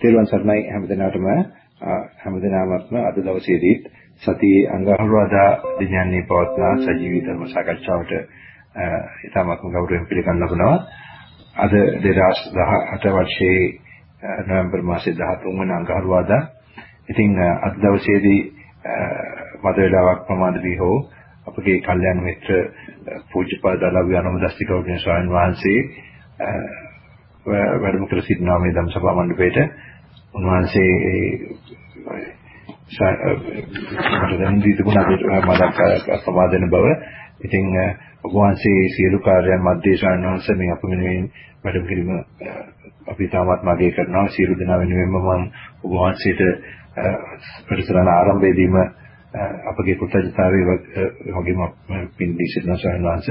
තෙරුවන් සරණයි හැමදෙනාටම හැමදෙනාමත්ම අද දවසේදීත් සතියේ අඟහරුවාදා දිනයන්හි පවත්නා සජීවී ධර්ම සාකච්ඡාවට ඉතාමත්ම ගෞරවයෙන් පිළිගන්න ලබනවා. අද 2018 වර්ෂයේ නොවැම්බර් මාසයේ 13 වන අඟහරුවාදා. ඉතින් අද දවසේදී මද වේලාවක් ප්‍රමාද වී හෝ අපගේ කල්යාණ මිත්‍ර පූජ්‍යපාද දලව්‍ය අනුමදස්ති ගෞරවනීය ස්වාමීන් වහන්සේ වැඩම කර සිටිනවා මේ ධම්සභා මණ්ඩපයේට. උන්වහන්සේ මට දැන් දී තිබුණා මතක් ප්‍රමාදන බව. ඉතින් ඔබ වහන්සේ සියලු කාර්යයන් මැදේ ශානවංශ මේ අප වෙනුවෙන් වැඩම කිරීම අපි තාමත් මගේ කරනවා සියලු දෙනා වෙනුවෙන්ම මම ඔබ වහන්සේට පරිසරණ ආරම්භයේදීම අපගේ කෘතඥතාවය වගේම පින් දී සිටින ශානවංශ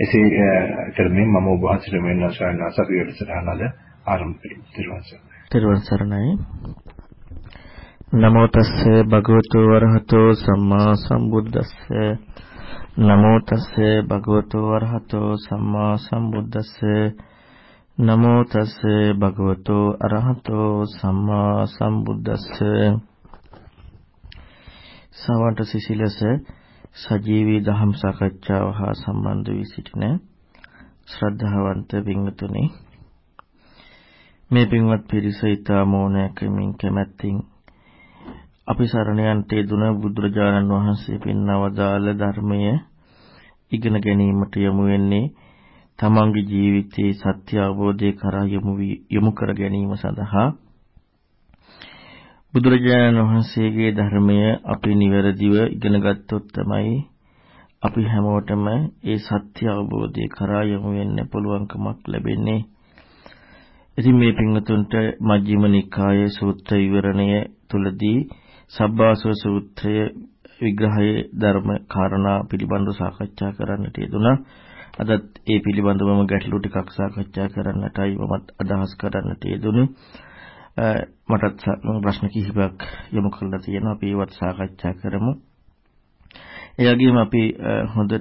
එසේ කරමින් මම ඔබ වහන්සේට මෙන්න ශානවංශ අපි වැඩසටහන අද ආරම්භ කරමු. තිරුවන් සරණයි. නමෝ තස්ස භගවතු වරහතෝ සම්මා සම්බුද්දස්ස. නමෝ තස්ස භගවතු වරහතෝ සම්මා සම්බුද්දස්ස. නමෝ තස්ස භගවතු අරහතෝ සම්මා සම්බුද්දස්ස. සවන්ත සිසිලස සජීවී දහම් සාකච්ඡාව හා සම්බන්ධ වී සිටින ශ්‍රද්ධාවන්ත පින්වතුනි මේ පින්වත් පිරිස ඊතා මෝනයකමින් කැමැත්තින් අපි සරණ යන්ට යෙදුන බුදුරජාණන් වහන්සේ පින්නවදාළ ධර්මය ඉගෙන ගැනීමට යොමු වෙන්නේ තමන්ගේ ජීවිතයේ සත්‍ය අවබෝධය කරා යොමු යොමු කර ගැනීම සඳහා බුදුරජාණන් වහන්සේගේ ධර්මය අපි නිවැරදිව ඉගෙන ගත්තොත් තමයි අපි හැමෝටම ඒ සත්‍ය අවබෝධය කරා යොමු වෙන්න පුළුවන්කමක් ලැබෙන්නේ. ඉතින් මේ පින්වතුන්ට මජ්ක්‍ධිම නිකායේ සූත්‍ර විවරණය තුලදී සබ්බාසව සූත්‍රය විග්‍රහයේ ධර්ම කාරණා පිළිබඳව සාකච්ඡා කරන්නට යෙදුණා. අදත් ඒ පිළිබඳවම ගැටලු ටිකක් සාකච්ඡා කරන්නටයි මමත් අදහස් කරන්නට යෙදුනේ. මටත් ප්‍රශ්න කිහිපයක් යොමු කරලා තියෙනවා. අපි ඒවත් සාකච්ඡා කරමු. ඒ වගේම අපි හොඳ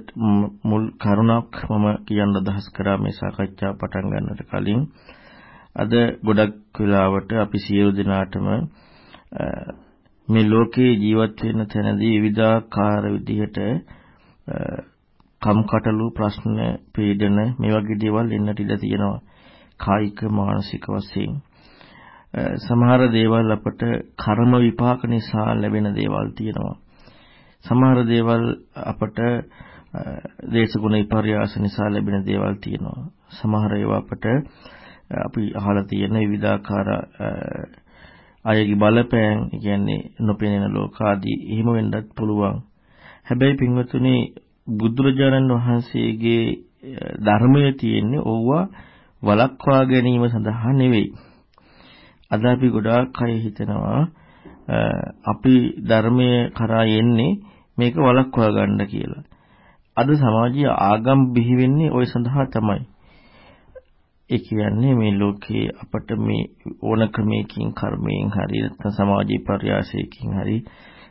මුල් කරුණක් මම කියන්න අදහස් කරා මේ සාකච්ඡාව පටන් ගන්නට කලින් අද ගොඩක් වෙලාවට අපි සියලු දෙනාටම මේ ලෝකේ ජීවත් වෙන තැනදී විවිධාකාර විදිහට කම්කටොළු ප්‍රශ්න පීඩන මේ වගේ දේවල් එන්නට ඉඩ තියෙනවා කායික මානසික වශයෙන් සමහර දේවල් අපට කර්ම විපාක නිසා ලැබෙන දේවල් තියෙනවා. සමහර දේවල් අපට දේශගුණ විපර්යාස නිසා ලැබෙන දේවල් තියෙනවා. සමහර ඒවා අපට අපි අහලා තියෙන විවිධාකාර අයගේ බලපෑම් කියන්නේ නොපෙනෙන ලෝක ආදී එහෙම වෙන්නත් පුළුවන්. හැබැයි පින්වතුනි බුදුරජාණන් වහන්සේගේ ධර්මයේ තියෙන්නේ ඕවා වළක්වා ගැනීම සඳහා නෙවෙයි. අද අපි ගොඩාක් අය හිතනවා අපි ධර්මයේ කරා යන්නේ මේක වළක්වා ගන්න කියලා. අද සමාජීය ආගම් බිහි වෙන්නේ ওই සඳහා තමයි. ඒ කියන්නේ මේ ලෝකේ අපට මේ ඕන ක්‍රමයකින් කර්මයෙන් හරි නැත්නම් සමාජීය පර්යාසයකින් හරි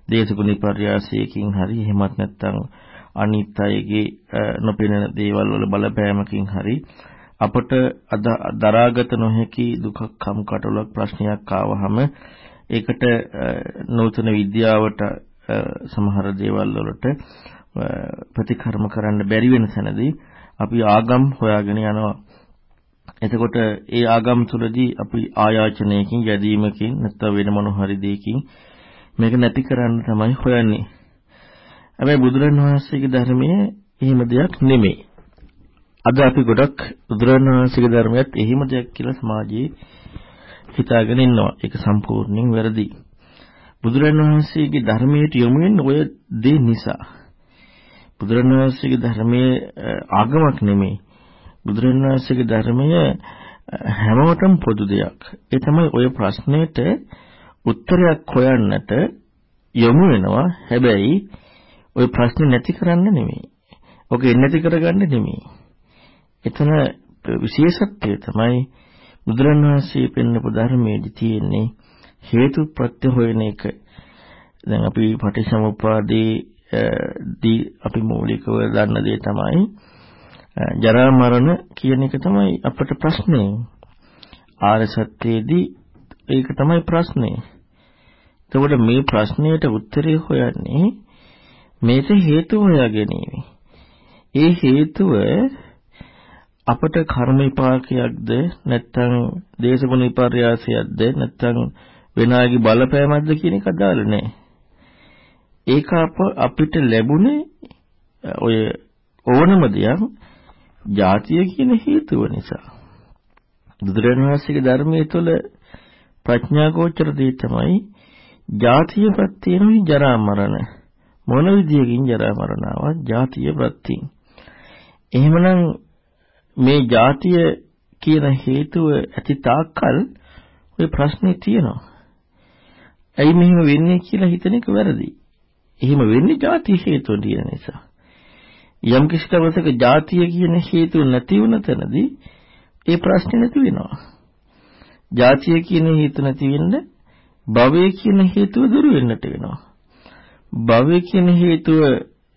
දේශගුණ පර්යාසයකින් හරි එහෙමත් නැත්නම් අනිත් අයගේ නොපෙනෙන දේවල් වල බලපෑමකින් හරි අපට දරාගත නොහැකි දුකක් කම් කටලක් ප්‍රශ්නයක් ආවහම ඒකට නූතන විද්‍යාවට සමහර දේවල් වලට ප්‍රතිකර්ම කරන්න බැරි වෙන තැනදී අපි ආගම් හොයාගෙන යනවා. එතකොට ඒ ආගම් තුළදී අපි ආයාචනයකින් යැදීමකින් නැත්නම් වෙන මොන හරි දෙයකින් මේක නැති කරන්න තමයි හොයන්නේ. හැබැයි බුදුරණවහන්සේගේ ධර්මයේ එහෙම දෙයක් නෙමෙයි. අද අපි ගොඩක් බුදුරණවහන්සේගේ ධර්මයත් එහිම දෙයක් කියලා සමාජයේ හිතාගෙන ඉන්නවා. ඒක සම්පූර්ණයෙන් වැරදි. බුදුරණවහන්සේගේ ධර්මයට යොමු වෙන්නේ ඔය දේ නිසා. බුදුරණවහන්සේගේ ධර්මයේ ආගමක් නෙමෙයි. බුදුරණවහන්සේගේ ධර්මය හැමෝටම පොදු දෙයක්. ඒ තමයි ඔය ප්‍රශ්නෙට උත්තරයක් හොයන්නට යොමු වෙනවා. හැබැයි ඔය ප්‍රශ්නේ නැති කරන්න නෙමෙයි. ඔක නැති කරගන්න නෙමෙයි. එතන විශේෂත්වය තමයි බුදුරණවහන්සේ පෙන්වපු ධර්මයේදී තියෙන්නේ හේතු ප්‍රත්‍ය හොයන එක. දැන් අපි පටිච්චසමුප්පාදේ දී අපි මූලිකව දන්න දේ තමයි ජරා මරණ කියන එක තමයි අපට ප්‍රශ්නේ. ආර්ය සත්‍යයේදී ඒක තමයි ප්‍රශ්නේ. එතකොට මේ ප්‍රශ්නයට උත්තරය හොයන්නේ මේක හේතු හොයා ගැනීම. ඒ හේතුව අපට කර්ම විපාකයක්ද නැත්නම් දේශගුණ විපර්යාසයක්ද නැත්නම් වෙනාගේ බලපෑමක්ද කියන එක අදාළ නැහැ. ඒක අපිට ලැබුණේ ඔය ඕනම දෙයක් ජාතිය කියන හේතුව නිසා. බුදුරජාණන් වහන්සේගේ ධර්මයේ තුල ප්‍රඥා ගෝචර දේ තමයි ජාතිය ප්‍රත්‍යයෙන් ජරා මරණ. මොන විදියකින් ජරා මරණ ආවත් ජාතිය ප්‍රත්‍යයෙන් එහෙමනම් මේ ජාතිය කියන හේතුව ඇති තාක්කල් ඔය ප්‍රශ්නේ තියෙනවා. ඇයි මෙහෙම වෙන්නේ කියලා හිතන එක වැරදි. එහෙම වෙන්නේ ජාති හේතුව තියෙන නිසා. යම් කිසි දවසක ජාතිය කියන හේතුව නැති වුණ තැනදී ඒ ප්‍රශ්නේ නැති වෙනවා. ජාතිය කියන හේතුව නැති වෙන්න භවය කියන හේතුව දුරු වෙන්නට වෙනවා. භවය කියන හේතුව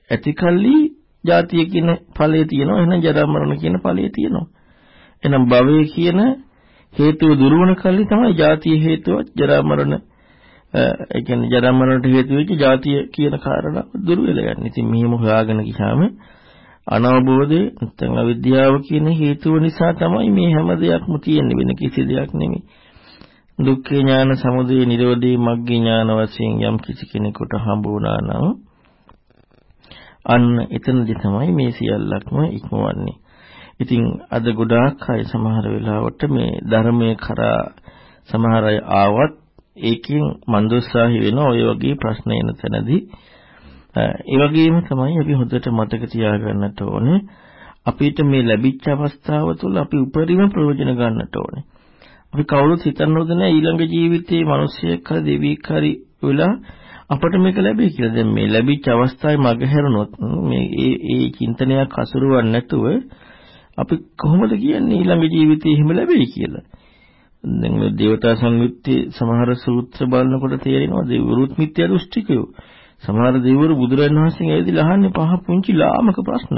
ඇතිකල්ලි ජාතිය කියන ඵලය තියෙනවා. එහෙනම් ජරා මරණ කියන ඵලය තියෙනවා. එහෙනම් භවය කියන හේතුව දුරු වුණ කල්ලි තමයි ජාතිය හේතුව ජරා මරණ ඒ කියන්නේ ජරා මරණට හේතු වෙච්ච ජාතිය කියන කාරණා දුරු වෙලා යන්නේ. ඉතින් මෙහෙම හොයාගෙන ගියාම අනවබෝධය නැත්නම් අවිද්‍යාව කියන හේතුව නිසා තමයි මේ හැම දෙයක්ම තියෙන්නේ වෙන කිසි දෙයක් නෙමෙයි. දුක්ඛ ඥාන, සමුදය, නිරෝධී, මග්ග ඥාන වශයෙන් යම් කිසි කෙනෙකුට හම්බ වුණා නම් අන්න එතනදි තමයි මේ සියල්ලක්ම ඉක්මවන්නේ. ඉතින් අද ගොඩාක් අය සමහර වෙලාවට මේ ධර්මයේ කරා සමහර අය ආවත් ඒකෙන් මන්දෝත්සාහි වෙන ඔය වගේ ප්‍රශ්න එන තැනදී ඒ වගේම තමයි අපි හොඳට මතක තියාගන්නට ඕනේ අපිට මේ ලැබිච්ච අවස්ථාව තුළ අපි උපරිම ප්‍රයෝජන ගන්නට ඕනේ. අපි කවුරුත් හිතන්න හොඳ නැහැ ඊළඟ ජීවිතේ මිනිස්සෙක් හරි දෙවියෙක් හරි වෙලා අපට මේක ලැබෙයි කියලා. දැන් මේ ලැබිච්ච අවස්ථාවේ මගහැරුණොත් මේ ඒ ඒ චින්තනයක් හසුරුවන්නේ නැතුව අපි කොහොමද කියන්නේ ඊළඟ ජීවිතේ එහෙම ලැබෙයි කියලා. දැන් මේ දේවතා සංයුත්තේ සමහර සූත්‍ර බලනකොට තේරෙනවා දෙවිවරුත් මිත්‍යා දෘෂ්ටිකයෝ. සමහර දෙවිවරු බුදුරජාණන් වහන්සේගෙන් ඇවිදලා අහන්නේ පහ පුංචි ලාමක ප්‍රශ්න.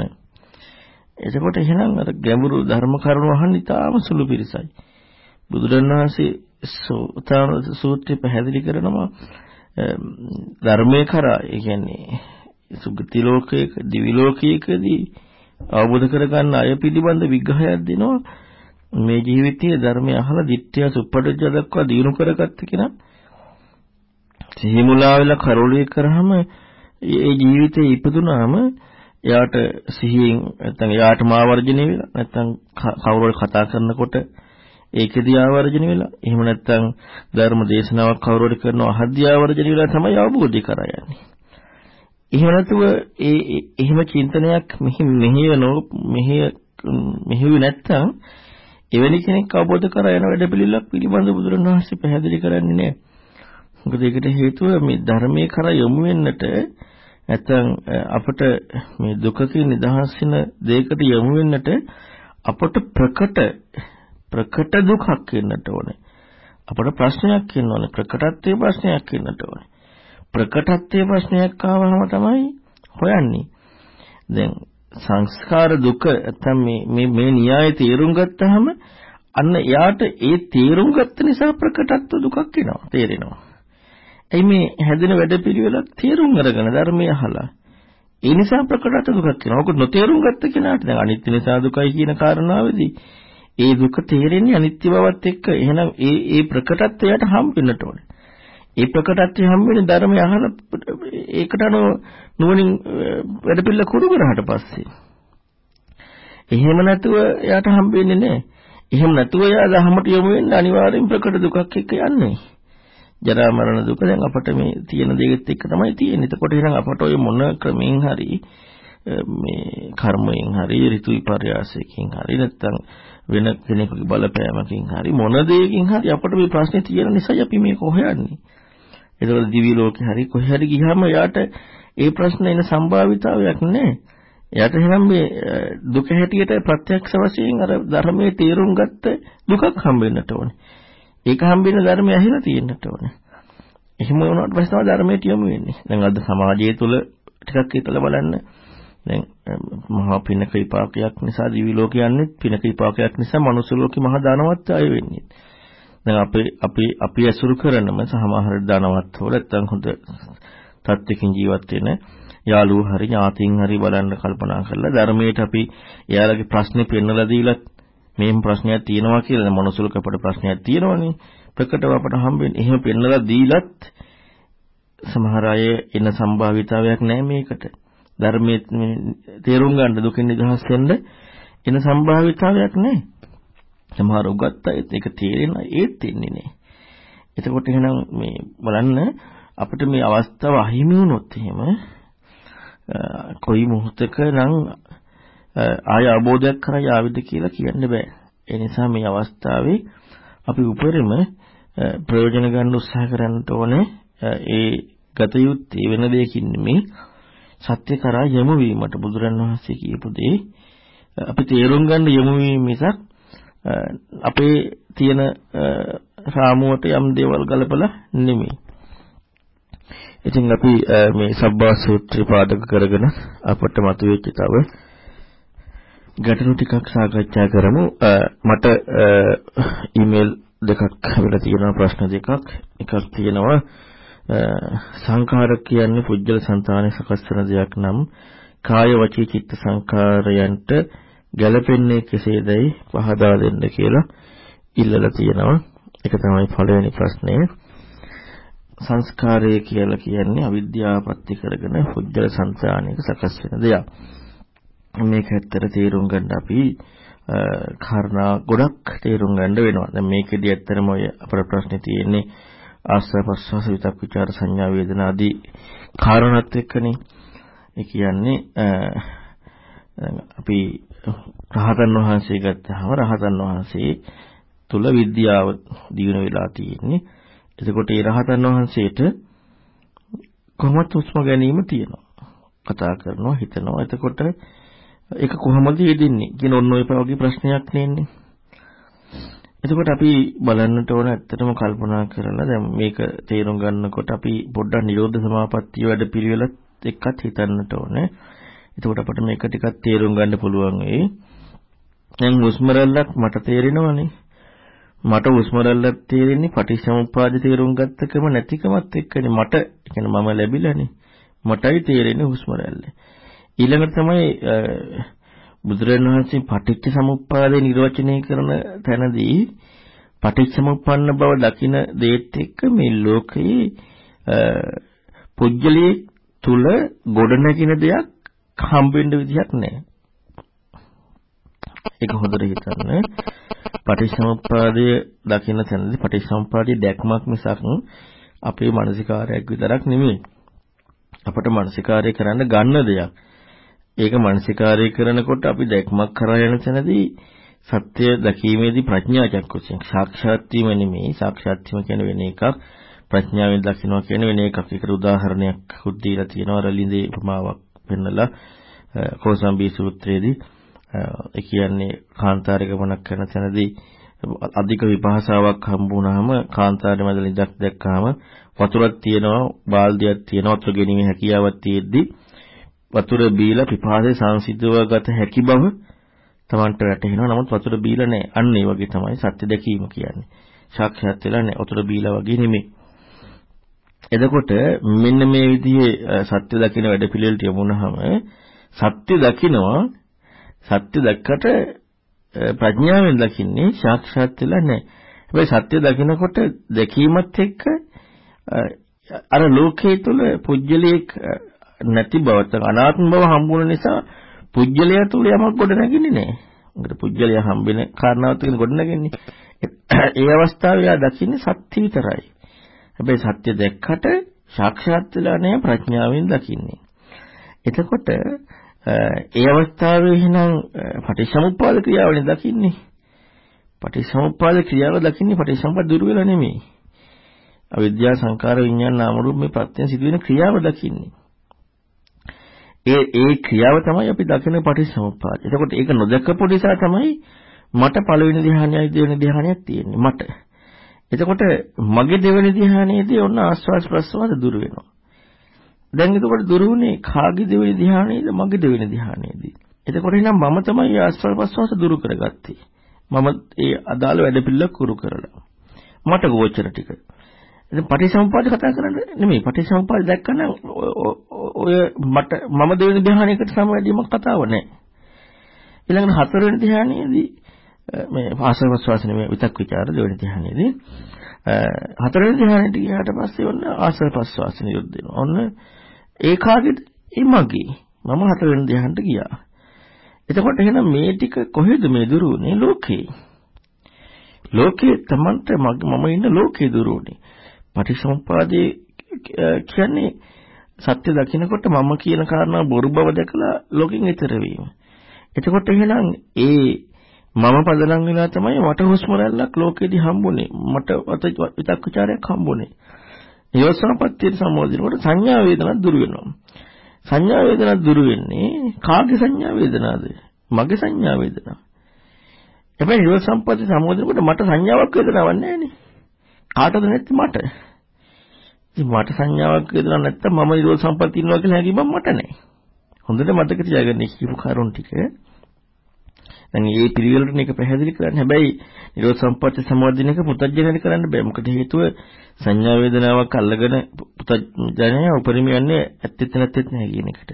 එතකොට එහෙනම් අර ගැඹුරු ධර්ම කරුණු අහන්න ඉතාම සුළු පිරිසයි. බුදුරජාණන් වහන්සේ සූත්‍රය පැහැදිලි කරනවා ධර්මයේ කරා ඒ කියන්නේ සුගති ලෝකයක දිවි ලෝකයකදී අවබෝධ කරගන්න අය පිළිබඳ විග්‍රහයක් දෙනවා මේ ජීවිතයේ ධර්මය අහලා දිට්ඨිය සුප්පඩජ දක්වා දිනු කරගත්ත කෙනා සිහිමුලා වෙලා කරෝලිය කරාම ඒ ජීවිතේ ඉපදුනාම එයාට සිහියෙන් නැත්නම් එයාට මාවර්ජනය වෙලා නැත්නම් කවුරු කතා කරනකොට ඒකෙදී ආවර්ජන වෙලා එහෙම නැත්නම් ධර්ම දේශනාවක් කවුරු හරි කරනවා අහද්දී ආවර්ජන වෙලා තමයි අවබෝධය කරා යන්නේ. එහෙම නැතුව ඒ එහෙම චින්තනයක් මෙහි මෙහෙවනෝ මෙහෙ මෙහෙවි නැත්නම් එවැනි කෙනෙක් අවබෝධ කරා යන වැඩ පිළිලක් පිළිබඳ බුදුරණවහන්සේ පැහැදිලි කරන්නේ නැහැ. මොකද ඒකට හේතුව මේ ධර්මයේ කරා යොමු වෙන්නට නැත්නම් අපට මේ දුකකින් නිදහස් වෙන දෙයකට යොමු වෙන්නට අපට ප්‍රකට ප්‍රකට දුකක් වෙන්නට ඕනේ. අපට ප්‍රශ්නයක් වෙන්න ඕනේ. ප්‍රකටත්වයේ ප්‍රශ්නයක් වෙන්නට ඕනේ. ප්‍රකටත්වයේ ප්‍රශ්නයක් ආවම තමයි හොයන්නේ. දැන් සංස්කාර දුක නැත්නම් මේ මේ මේ න්‍යාය තේරුම් ගත්තාම අන්න එයාට ඒ තේරුම් ගත්ත නිසා ප්‍රකටත්ව දුකක් එනවා තේරෙනවා. එයි මේ හැදෙන වැඩපිළිවෙලක් තේරුම් අරගෙන ධර්මය අහලා ඒ නිසා ප්‍රකටත්ව දුකක් එනවා. ඔක නොතේරුම් ගත්ත කෙනාට දැන් අනිත්‍ය නිසා දුකයි කියන කාරණාවේදී ඒ දුක තේරෙන්නේ අනිත්‍ය බවත් එක්ක. එහෙනම් ඒ ඒ ප්‍රකටත්වයට හම් වෙන්නට ඕනේ. ඒ ප්‍රකටත්වය හම් වෙන්නේ ධර්මය අහලා ඒකට අනුව නුවණින් වැඩ පිළිල කුරු කරාට පස්සේ. එහෙම නැතුව එයාට හම් වෙන්නේ නැහැ. එහෙම නැතුව එයා ධහමට යොමු වෙන්න අනිවාර්යෙන් ප්‍රකට දුකක් එක්ක යන්නේ. ජරා මරණ දුක දැන් අපට මේ තියෙන දේත් එක්ක තමයි තියෙන්නේ. එතකොට එහෙනම් අපට ඔය මොන ක්‍රමෙන් හරි මේ කර්මයෙන් හරි ඍතු විපර්යාසයකින් හරි නැත්නම් වෙන කෙනෙකුගේ බලපෑමකින් හරි මොන දෙයකින් හරි අපිට මේ ප්‍රශ්නේ තියෙන නිසා අපි මේක හොයන්නේ. ඒකවල දිවි ලෝකේ හරි කොහේ හරි ගියාම යාට ඒ ප්‍රශ්න එන සම්භාවිතාවයක් නැහැ. එයාට එහෙනම් මේ දුක හැටියට ප්‍රත්‍යක්ෂ වශයෙන් අර ධර්මයේ තේරුම් ගත්ත දුකක් හම්බෙන්නට ඕනේ. ඒක හම්බෙන්න ධර්මය ඇහිලා තියෙන්නට ඕනේ. එහෙම වුණාට පස්සේ තමයි ධර්මයට යොමු වෙන්නේ. දැන් අද සමාජය තුළ ටිකක් හිතලා බලන්න දැන් මහා පිනක විපාකයක් නිසා දිවි ලෝක යන්නේ පිනක විපාකයක් නිසා මනුස්ස ලෝකෙ මහා ධනවත් අය වෙන්නේ. දැන් අපි අපි අපි ඇසුරු කරනම සමහර ධනවත් හෝ නැත්නම් හොඳ තත්ත්වකින් ජීවත් වෙන යාළුවෝ හරි ඥාතීන් හරි බලන්න කල්පනා කරලා ධර්මයට අපි එයාලගේ ප්‍රශ්නේ පෙන්නලා දීලත් මේම් ප්‍රශ්නයක් තියෙනවා කියලා. මොනසුල කපට ප්‍රශ්නයක් තියෙනවනේ. ප්‍රකටව අපට හම්බෙන්නේ එහෙම පෙන්නලා දීලත් සමහර අය එන සම්භාවිතාවයක් නැහැ මේකට. ධර්මයේ තේරුම් ගන්න දුකින් නිදහස් වෙන්න එන සම්භාවිතාවයක් නැහැ. සමහර උගත් අයත් ඒක තේරෙන ඒත් ඉන්නේ නැහැ එතකොට එහෙනම් මේ බලන්න අපිට මේ අවස්ථාව අහිමි වුණොත් එහෙම කොයි මොහොතක නම් ආය අවබෝධයක් කරා යාවිද කියලා කියන්න බෑ. ඒ නිසා මේ අවස්ථාවේ අපි උපරිම ප්‍රයෝජන ගන්න උත්සාහ කරන්න ඕනේ. ඒ ගත යුත්තේ වෙන දෙයකින් නෙමෙයි සත්‍ය කරා යමු වීමට බුදුරණවහන්සේ කියපු දේ අපි තේරුම් ගන්න යමු වීම මිසක් අපේ තියෙන රාමුවට යම් දේවල් ගලපලා නෙමෙයි. ඉතින් අපි මේ සබ්බා සූත්‍රය පාදක කරගෙන අපට මතුවෙච්ච තව ගැටලු ටිකක් සාකච්ඡා කරමු. මට ඊමේල් දෙකක් ලැබිලා තියෙනවා ප්‍රශ්න දෙකක්. එකක් තියෙනවා සංඛාර කියන්නේ පුජ්‍යල సంతානෙ සකස් කරන දෙයක් නම් කාය වචී චිත්ත සංඛාරයන්ට ගැළපෙන්නේ කෙසේදයි පහදා දෙන්න කියලා ඉල්ලලා තියෙනවා. ඒක තමයි පළවෙනි ප්‍රශ්නය. සංස්කාරය කියලා කියන්නේ අවිද්‍යාවපත්ති කරගෙන පුජ්‍යල සංසානික සකස් වෙන දෙයක්. මේක ඇත්තට තේරුම් ගන්න අපි කාරණා ගොඩක් තේරුම් ගන්න වෙනවා. දැන් මේකෙදි ඇත්තටම ඔය අපේ ප්‍රශ්නේ තියෙන්නේ ආස්වාද ප්‍රසවාස විතක් ਵਿਚාර සංඥා වේදනා ආදී කාරණාත් එක්කනේ. ඒ කියන්නේ අපි රහතන් වහන්සේ ගත්තාම රහතන් වහන්සේ තුල විද්‍යාව දිනු වෙලා තියෙන්නේ. එතකොට ඒ රහතන් වහන්සේට කොහොමද හුස්ම ගැනීම තියෙනවා. කතා කරනවා, හිතනවා. එතකොට ඒක කොහොමද යෙදෙන්නේ කියන ඔන්න ඔය වගේ ප්‍රශ්නයක් නෙන්නේ. එතකොට අපි බලන්නට ඕන ඇත්තටම කල්පනා කරලා දැන් මේක තේරුම් ගන්නකොට අපි පොඩ්ඩක් නිරෝධ සමාපත්තිය වැඩ පිළිවෙලත් එක්කත් හිතන්නට ඕනේ. එතකොට අපිට මේක ටිකක් තේරුම් ගන්න පුළුවන් වෙයි. දැන් හුස්ම රැල්ලක් මට තේරෙනවනේ. මට හුස්ම රැල්ලක් තේරෙන්නේ පටිච්චසමුප්පාද තේරුම් ගත්තකම නැතිකමත් එක්කනේ මට කියන්නේ මම ලැබිලානේ. මටයි තේරෙන්නේ හුස්ම රැල්ල. ඊළඟට තමයි බුදුරණවහන්සේ පටිච්චසමුප්පාදේ නිර්වචනය කරන තැනදී පටිච්චසමුප්පන්න බව දකින දේත් එක්ක මේ ලෝකයේ පුජ්‍යලයේ තුල ගොඩනැගෙන දෙයක් හම්බෙන්න විදිහක් නැහැ. ඒක හොඳට හිතන්න. පටිච්චසමුප්පාදය දකින තැනදී පටිච්චසමුප්පාදයේ දැක්මක් මිසක් අපේ මානසිකාරයක් විතරක් නෙමෙයි. අපට මානසිකාරය කරන්න ගන්න දෙයක්. ඒක මානසිකාරය කරනකොට අපි දැක්මක් කරා යන තැනදී සත්‍ය දැකීමේදී ප්‍රඥා චක්කුසෙන් සාක්ෂාත් වීම නෙමෙයි සාක්ෂාත් වීම කියන වෙන එකක් ප්‍රඥාවෙන් දකින්නවා කියන වෙන එකක්. ඒකට උදාහරණයක් හුත් දීලා තියෙනවා රලින්දේ උපමාවක් පෙන්නලා කෝසම්බී සූත්‍රයේදී ඒ කියන්නේ කාන්තාරයක ගමනක් කරන තැනදී අධික විපහාසාවක් හම්බ වුණාම කාන්තාරයේ මැද ඉඳක් දැක්කාම වතුරක් තියෙනවා බාල්දියක් තියෙනවා වතුර ගෙනීමේ හැකියාවක් තියෙද්දි වතුර බීලා පිපාසය සංසිද්ධව ගත හැකි බව Tamanට වැටහෙනවා. නමුත් වතුර බීලා නැහැ. අන්න ඒ වගේ තමයි සත්‍ය දැකීම කියන්නේ. සාක්ෂාත් වෙලා නැහැ. වතුර බීලා වගේ නෙමෙයි. එතකොට මෙන්න මේ විදිහේ සත්‍ය දකින වැඩ පිළිවෙලට යමුනහම සත්‍ය දකිනවා සත්‍ය දැක්කට ප්‍රඥාවෙන් දකින්නේ සාක්ෂාත් වෙලා නැහැ. හැබැයි සත්‍ය දකිනකොට දැකීමත් එක්ක අර ලෝකයේ තුල පුජ්‍යලයක් නැති බව අනාත්ම බව හම්බුන නිසා පුජ්‍යලය තුල යමක් ගොඩ නැගින්නේ නැහැ. මොකද පුජ්‍යලය හම්බෙන කාරණාවත් එක්ක ගොඩ නැගෙන්නේ. ඒ අවස්ථාවේ යා දකින්නේ සත්‍ය විතරයි. හැබැයි සත්‍ය දැක්කට සාක්ෂාත් වෙලා නැහැ ප්‍රඥාවෙන් දකින්නේ. එතකොට ඒ අවස්ථාවේ එහෙනම් පටිච්චසමුප්පාද ක්‍රියාවනේ දකින්නේ. පටිච්චසමුප්පාද ක්‍රියාව දකින්නේ පටිච්චසමුප්පාද දුර වෙලා නෙමෙයි. අවිද්‍යා සංකාර විඥාන නාම රූප මේ ප්‍රත්‍යයෙන් සිදුවෙන ක්‍රියාව දකින්නේ. ඒ ඒ ක්‍රියාව තමයි අපි දකින පටිච්චසමුප්පාද. එතකොට ඒක නොදකපු නිසා තමයි මට පළවෙනි ධ්‍යානයයි දෙවෙනි ධ්‍යානයක් තියෙන්නේ මට. එතකොට මගේ දෙවෙනි ධ්‍යානයේදී ඔන්න ආස්වාස් ප්‍රස්වාද දුර වෙනවා. දැන් එතකොට දුරුුනේ කාගේ දෙවෙනි ධ්‍යානයේද මගේ දෙවෙනි ධ්‍යානයේදී. එතකොට එහෙනම් මම තමයි ආස්වාද ප්‍රස්වාස දුරු කරගත්තේ. මම ඒ අදාළ වැඩ පිළිවෙල කුරු කරලා. මට ගෝචර ටික. ඉතින් පටිසමුපාද කතා කරන්න නෙමෙයි පටිසමුපාද දැක්කම ඔය මට මම දෙවෙනි ධ්‍යානයකට සමවැදීමක් කතාව නැහැ. ඊළඟට හතරවෙනි ධ්‍යානයේදී මේ ආසව ප්‍රසවාස නෙමෙයි විතක් ਵਿਚාර දෙවෙනි ධ්‍යානයේදී හතරවෙනි ධ්‍යානෙට ගියාට පස්සේ ඔන්න ආසව ප්‍රසවාස නිරුද්ධ වෙනවා. ඔන්න ඒකාගෙද ඒ මගේ මම හතරවෙනි ධ්‍යානට ගියා. එතකොට එහෙනම් මේ ටික කොහෙද මේ දුරුනේ ලෝකේ? ලෝකේ තමන්ට මම ඉන්න ලෝකේ දුරුනේ. පටිසමුපාදේ කියන්නේ සත්‍ය දකිනකොට මම කියන කාරණා බොරු බව දැකලා ලෝකෙන් ඈතර වීම. එතකොට එහෙනම් ඒ මම පදනම් වෙලා තමයි මට හුස්ම රැල්ලක් ලෝකෙදි හම්බුනේ. මට විතක් ਵਿਚාරයක් හම්බුනේ. යෝසනපත්තියට සම්බෝධිනකොට සංඥා වේදනක් දුරු වෙනවා. සංඥා වේදනක් දුරු වෙන්නේ කාගේ සංඥා වේදනාද? මගේ සංඥා වේදනාව. හැබැයි යෝසනපත්ති සම්බෝධිනකොට මට සංඥාවක් වේදනාවක් නැහැ කාටද නැත්තේ මට. ඉතින් මට සංඥාවක් වේදනාවක් නැත්තම් මම නිරෝධ සම්පatti ඉන්නවා කියලා හැඟීමක් මට නැහැ. හොඳට මතක තියාගන්න කියපු කරුණ ටික. දැන් මේ පිළිවෙලට මේක පැහැදිලි කරන්න. හැබැයි නිරෝධ සම්පatti සමාධින එක පුතඥයන කරන්න බෑ. මොකද හේතුව සංඥා වේදනාවක් අල්ලගෙන පුතඥය උපරිම යන්නේ ඇත්තෙත් නැත්තෙත් නැහැ කියන එකට.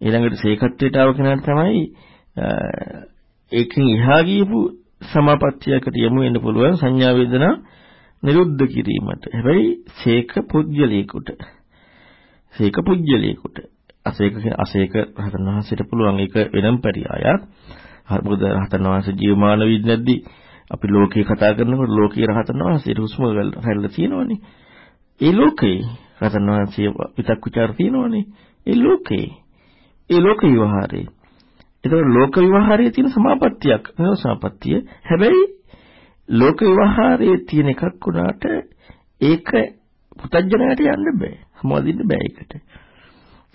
ඊළඟට සේකත්වයට ආව කෙනාට තමයි ඒකෙන් එහා ගියපු සමාපත්තියකට යමු වෙන්න පුළුවන් සංඥා වේදනා නිරුද්ධ කිරීමට. හැබැයි සේක පුජ්‍යලීකුට. සේක පුජ්‍යලීකුට. අසේක අසේක රහතන් වහන්සේට පුළුවන් ඒක වෙනම පරියායක්. මොකද රහතන් වහන්සේ ජීවමාන වෙන්නේ නැද්දි අපි ලෝකේ කතා කරනකොට ලෝකයේ රහතන් වහන්සේට හුස්ම රැල්ල තියෙනවනේ. ඒ ලෝකේ රහතන් වහන්සේ විතක් ਵਿਚාර තියෙනවනේ. ඒ ලෝකේ ඒ ලෝක විවහාරේ. ඒතකොට ලෝක විවහාරයේ තියෙන සමාපත්තියක් නෙවෙයි සමාපත්තිය. හැබැයි ලෝක විවහාරයේ තියෙන එකක් වුණාට ඒක පුතඥයට යන්න බෑ. සමාදින්න බෑ ඒකට.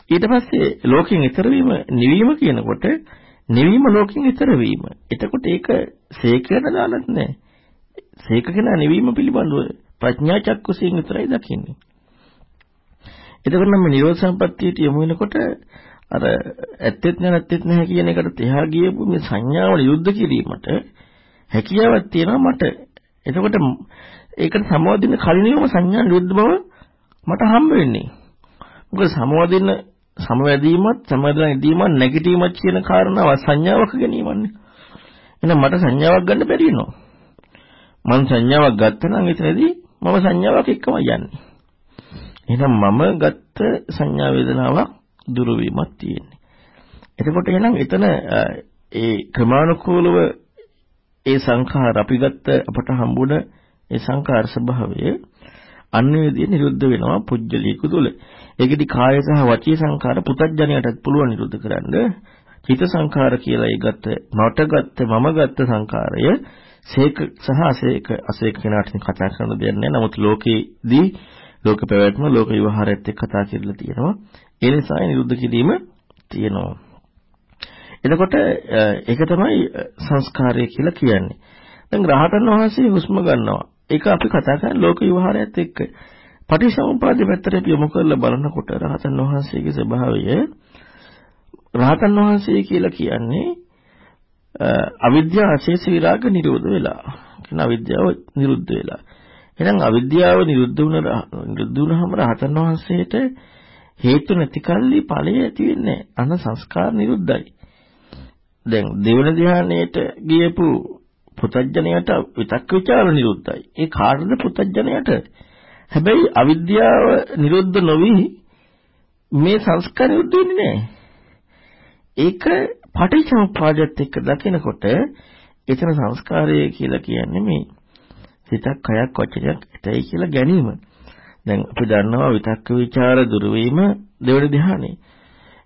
ඊට පස්සේ ලෝකෙන් ඈතර වීම නිවීම කියනකොට නිවීම ලෝකෙන් ඈතර වීම. එතකොට ඒක සේකයට දාලත් නැහැ. සේක කෙනා නිවීම පිළිබඳව ප්‍රඥා චක්කුසයෙන් විතරයි දකින්නේ. එතකොට නම් නිරෝධ සම්පත්තියට යොමු වෙනකොට අර ඇත්තෙත් නැත්තෙත් නැහැ කියන එකට තෙහා ගියපු මේ සංඥාව නිරුද්ධ කිරීමට හැකියාවක් තියෙනවා මට. එතකොට ඒකට සමවදින කලින්ම සංඥා නිරුද්ධ බව මට හම්බ වෙන්නේ. මොකද සමවදින සමවැදීමත් සමවැදලා ඉදීමත් නැගිටීමත් කියන කාරණාව සංඥාවක් ගැනීමන්නේ. එහෙනම් මට සංඥාවක් ගන්න බැරි වෙනවා. මම සංඥාවක් ගත්තා නම් එතනදී මම සංඥාවක් එක්කම යන්නේ. එහෙනම් මම ගත්ත සංඥා වේදනාවක් දුරු වීමක් තියෙන්නේ. එතකොට එහෙනම් එතන ඒ ක්‍රමානුකූලව ඒ සංඛාර අපි ගත්ත අපට හම්බුණ ඒ සංඛාර ස්වභාවය අන්‍ය විදිහේ නිරුද්ධ වෙනවා පුජ්‍යලීක තුල. ඒකෙදි කාය සහ වචී සංඛාර පුතඥයටත් පුළුවන් නිරුද්ධ කරන්න. චිත සංඛාර කියලා ඒ ගත්ත මට ගත්ත මම ගත්ත සංඛාරය සේක සහ අසේක අසේක කෙනාට කතා කරන්න දෙයක් නැහැ. නමුත් ලෝකේදී ලෝක පැවැත්ම ලෝක විවහාරයත් එක්ක කතා කරලා තියෙනවා. ඒ නිසා නිරුද්ධ කිරීම තියෙනවා. එතකොට ඒක තමයි සංස්කාරය කියලා කියන්නේ. දැන් රහතන් වහන්සේ හුස්ම ගන්නවා. ඒක අපි කතා කරන්නේ ලෝක විවහාරයත් එක්ක. පටිසමුපාද පැත්තට යොමු කරලා බලනකොට රහතන් වහන්සේගේ ස්වභාවය රහතන් වහන්සේ කියලා කියන්නේ අවිද්‍යාව අශේෂ විරාග නිරෝධ වෙලා. කියන අවිද්‍යාව නිරුද්ධ වෙලා. එහෙනම් අවිද්‍යාව නිරුද්ධ වුණ නිරුද්ධ වුණාම රහතන් වහන්සේට හේතු නැති කල්ලි ඵලය ඇති වෙන්නේ නැහැ. අන සංස්කාර නිරුද්ධයි. දැන් දෙවන ධ්‍යානයේට ගියපු පුතඥයට විතක්ක ਵਿਚාර නිරුද්ධයි. ඒ කාටද පුතඥයට? හැබැයි අවිද්‍යාව නිරුද්ධ නොවි මේ සංස්කාර නිරුද්ධ වෙන්නේ නැහැ. ඒක පටිච්චසමුප්පාදයට එක්ක දකිනකොට එතන සංස්කාරය කියලා කියන්නේ මේ සිතක් කයක් වචනයක් ඇතයි කියලා ගැනීම. දැන් අපි දන්නවා විතක්ක ਵਿਚාර දුරු වීම දෙවන ධ්‍යානෙ.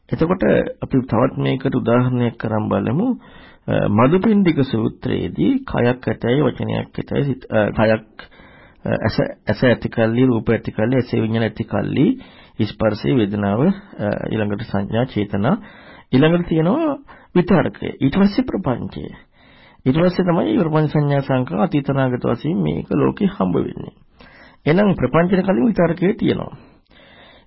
එතකොට අපි තවත් මේකට උදාහරණයක් කරන් බලමු. මදුපිණ්ඩික සූත්‍රයේදී කයක් ඇතයි වචනයක් ඇතයි කයක් ඇස ඇස ඇති කල්ලි රූප ඇති කල්ලි ඇසේ විඤ්ඤාණ ඇති කල්ලි ස්පර්ශේ වේදනාව ඊළඟට සංඥා චේතනා. ඊළඟට තියෙනවා විතරකය. ඊට පස්සේ ප්‍රපංචය. ඊට පස්සේ තමයි ප්‍රපංච සංඥා සංකා අතීතනාගත වශයෙන් මේක ලෝකේ හම්බ වෙන්නේ. එහෙනම් ප්‍රපංචන කලින් විතරකය තියෙනවා.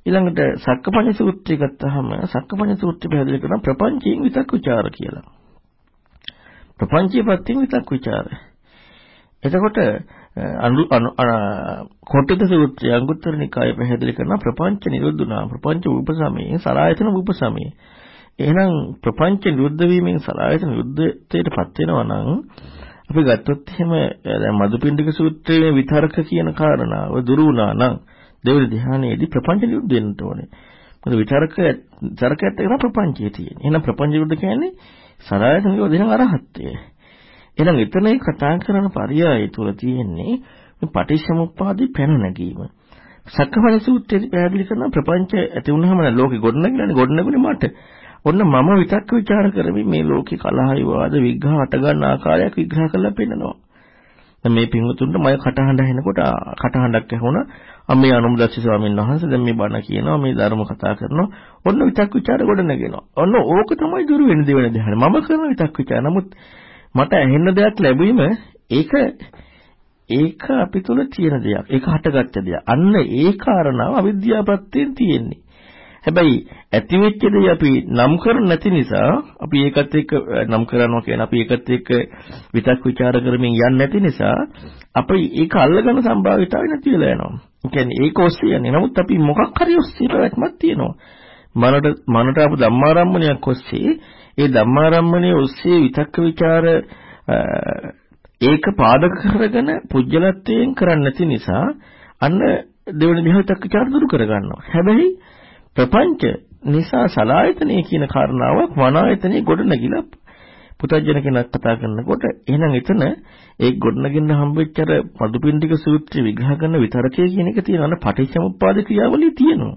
ඊළඟට සක්කපඤ්ඤ සූත්‍රය ගත්තාම සක්කපඤ්ඤ සූත්‍රය පැහැදිලි කරන ප්‍රපංචයෙන් විතක් ਵਿਚාර කියලා. ප්‍රපංචයේ පැත්තෙන් විතක් ਵਿਚාර එතකොට අනු කොටිත සූත්‍රය අංගුත්තර නිකාය පැහැදිලි කරන ප්‍රපංච නිරුද්ධුනා ප්‍රපංච උපසමයේ සලායතන උපසමයේ එහෙනම් ප්‍රපංච නිරුද්ධ වීමෙන් සලායතන නිරුද්ධත්වයටපත් වෙනවා නම් අපි ගත්තොත් එහෙම දැන් මදුපිණ්ඩික සූත්‍රයේ විතරක කියන කාරණාව දුරු වුණා නම් දෙවන ධ්‍යානයේදී ප්‍රපංච නිරුද්ධ වෙන්න ඕනේ. මොකද විතරක විතරකයට එක ප්‍රපංචයේ තියෙන. එහෙනම් ප්‍රපංච නිරුද්ධ කියන්නේ සලායතන නිරෝධ වෙන අරහත්ත්වය. එහෙනම් එතනයි කතා කරන පරයය තුල තියෙන්නේ මේ පටිච්චසමුප්පාදේ පැන නැගීම. සක්කමණ සූත්‍රයේ පැහැදිලි කරන ප්‍රපංච ඇති වුණාම ලෝකෙ ගොඩනගන්නේ ගොඩනගුනේ මට. ඔන්න මම විතක්ක ਵਿਚාර කරමින් මේ ලෝකේ කලහයි වාද විග්‍රහ අට ගන්න ආකාරයක් විග්‍රහ කරලා පෙන්නනවා. දැන් මේ පින්වතුන්ට මම කටහඬ ඇහෙනකොට කටහඬක් ඇහුණා. අම්මේ අනුමුදස්ස ස්වාමීන් වහන්සේ දැන් මේ බණ කියනවා මේ ධර්ම කතා කරනවා. ඔන්න විතක්ක ਵਿਚාර ගොඩනගෙනවා. ඔන්න ඕක තමයි දුර වෙන දෙවන ධර්ම. මම කරන විතක්ක ਵਿਚාර. නමුත් මට ඇහෙන්න දෙයක් ලැබීම ඒක ඒක අපි තුල තියෙන දෙයක්. ඒක හටගත්ත දෙයක්. අන්න ඒ කාරණාව අවිද්‍යාවපත්තෙන් තියෙන්නේ. හැබැයි ඇති වෙච්ච දේ අපි නම් කරන්නේ නැති නිසා අපි ඒකත් එක්ක නම් කරනවා කියන අපි ඒකත් එක්ක විතක් ਵਿਚාර කරමින් යන්නේ නැති නිසා අපි ඒක අල්ලගන්න සම්භාවිතාවය නැති වෙලා යනවා. ඒ කියන්නේ ඒක ඔස්සේ යන්නේ. නමුත් අපි මොකක් හරි ඔස්සේ පැවැත්මක් තියෙනවා. මනට මනට ආපු ධම්මාරම්මණයක් ඔස්සේ ඒ ධම්මාරම්මණය ඔස්සේ විතක්ක ਵਿਚාර ඒක පාදක කරගෙන පුජ්‍යලත්වයෙන් කරන්නේ නැති නිසා අන්න දෙවන විහිතක් ਵਿਚාර දුරු කරගන්නවා. හැබැයි ප්‍රපංච නිසා සලායතනය කියන කාරණාවක් මනායතනෙ ගොඩ නැගිලා පුතජන කෙනෙක් කතා කරනකොට එහෙනම් එතන ඒ ගොඩනගින්න හම්බෙච්ච අර පදුපින්ඩික සූත්‍රය විග්‍රහ කරන විතරකයේ කියන එක තියෙනවා. පටිච්චසමුප්පාද ක්‍රියාවලිය තියෙනවා.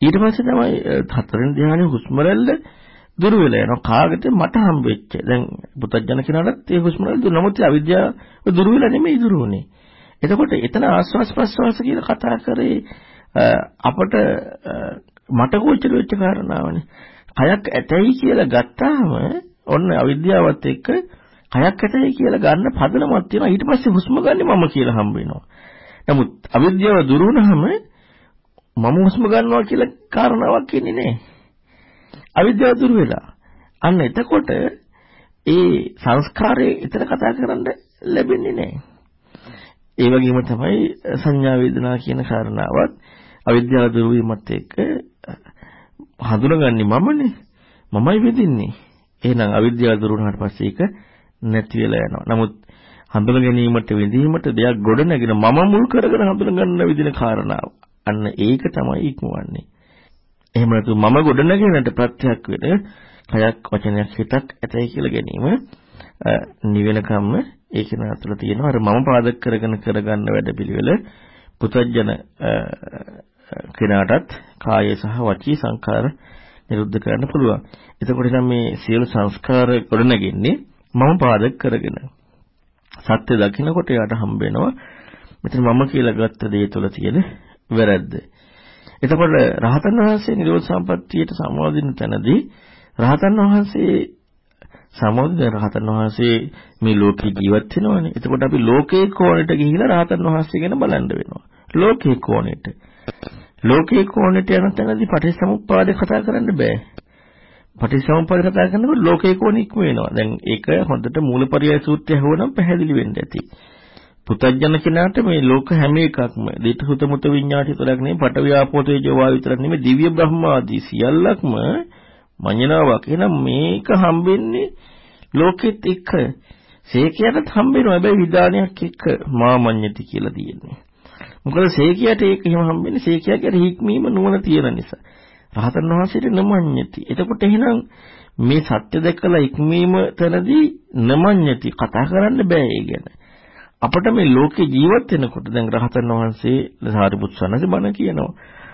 ඊට පස්සේ තමයි හතරෙන් ධ්‍යානෙ හුස්ම රැල්ල දුර වෙලා යනවා කාගෙද මට හම්බෙච්ච දැන් පුතජන කෙනාටත් ඒ හුස්ම රැල්ල දුර නමුත් අවිද්‍යාව දුර වෙලා නෙමෙයි දුර වුනේ එතකොට එතන ආස්වාස් ප්‍රස්වාස කියලා කතා කරේ අපට මට ගෝචර වෙච්ච කාරණාවනේ. කයක් ඇතයි කියලා ගත්තාම ඔන්න අවිද්‍යාවත් එක්ක කයක් ඇතයි කියලා ගන්න පදනමක් තියෙනවා. ඊට පස්සේ හුස්ම ගන්න මම කියලා හම්බ වෙනවා. නමුත් අවිද්‍යාව දුරු වුණාම මම හුස්ම ගන්නවා කියලා කාරණාවක් ඉන්නේ නැහැ. අවිද්‍යාව දුරු වෙලා. අන්න එතකොට ඒ සංස්කාරයේ ඊතර කතා කරන්න ලැබෙන්නේ නැහැ. ඒ වගේම තමයි සංඥා වේදනා කියන කාරණාවත් අවිද්‍යාව දුරු වීමත් එක්ක හඳුනගන්නේ මමනේ. මමයි වෙදින්නේ. එහෙනම් අවිද්‍යාව දුරු වුණාට පස්සේ ඒක නැති වෙලා යනවා. නමුත් හඳුන ගැනීමට විඳීමට දෙයක් ගොඩ නැගෙන මම මුල් කරගෙන හඳුන ගන්න විදින කාරණාව. අන්න ඒක තමයි ඉක්මවන්නේ. එහෙම නැතු මම ගොඩ නැගෙනට ප්‍රත්‍යක් වෙන කයක් වචනයක් හිතක් ඇතයි කියලා ගැනීම නිවෙනකම්ම ඒක නතර තියෙනවා. අර මම පාදක කරගෙන කරගන්න වැඩපිළිවෙල පුතජන කෙනාටත් කාය සහ වචී සංකාර නිරුද්ධ කරන්න පුළුවන්. එතකොට නම් මේ සියලු සංස්කාර ගොඩනගන්නේ මම පාදක කරගෙන. සත්‍ය දකින්නකොට යාට හම්බ වෙනවා මෙතන මම කියලා ගත්ත දේ තුළ තියෙන වැරද්ද. එතකොට රහතන් වහන්සේ නිරෝධ සම්පත්තියට සමවදින තැනදී රහතන් වහන්සේ සමෝධ රහතන් වහන්සේ මේ ලෝකේ ජීවත් වෙනවනේ. එතකොට අපි ලෝකේ කෝණයට ගිහිලා රහතන් වහන්සේ ගැන බලන්න වෙනවා. ලෝකේ කෝණයට. ලෝකේ කෝණයට යන තැනදී පටිච්චසමුප්පාදේ කතා කරන්න බෑ. පටිච්චසමුප්පාදේ කතා කරනකොට ලෝකේ කෝණ ඉක්ම වෙනවා. දැන් ඒක හොඳට මූලපරියාය සූත්‍රය හොවනම් පැහැදිලි වෙන්න ඇති. පුතඥ කෙනාට මේ ලෝක හැම එකක්ම දිට සුත මුත විඤ්ඤාති විතරක් නෙමෙයි පට ව්‍යාපෝ තේජෝ වායු විතරක් නෙමෙයි දිව්‍ය බ්‍රහ්ම ආදී සියල්ලක්ම මඤ්ඤණාවක්. එහෙනම් මේක හම්බෙන්නේ ලෝකෙත් එක්ක. සේකයටත් හම්බෙනවා. හැබැයි විදානයක් එක්ක මාමඤ්ඤති කියලා තියෙන්නේ. මොකද සේකියට ඒක එහෙම හම්බෙන්නේ සේකියාගේ හික්මීම නුවණ තියෙන නිසා. රහතන් වහන්සේට නමඤ්ඤති. එතකොට එහෙනම් මේ සත්‍ය දැකලා ඉක්මීම තැනදී නමඤ්ඤති කතා කරන්න බෑ ඒ ගැන. අපිට මේ ලෝකේ ජීවත් වෙනකොට දැන් රහතන් වහන්සේ සාරිපුත් සනසේ බණ කියනවා.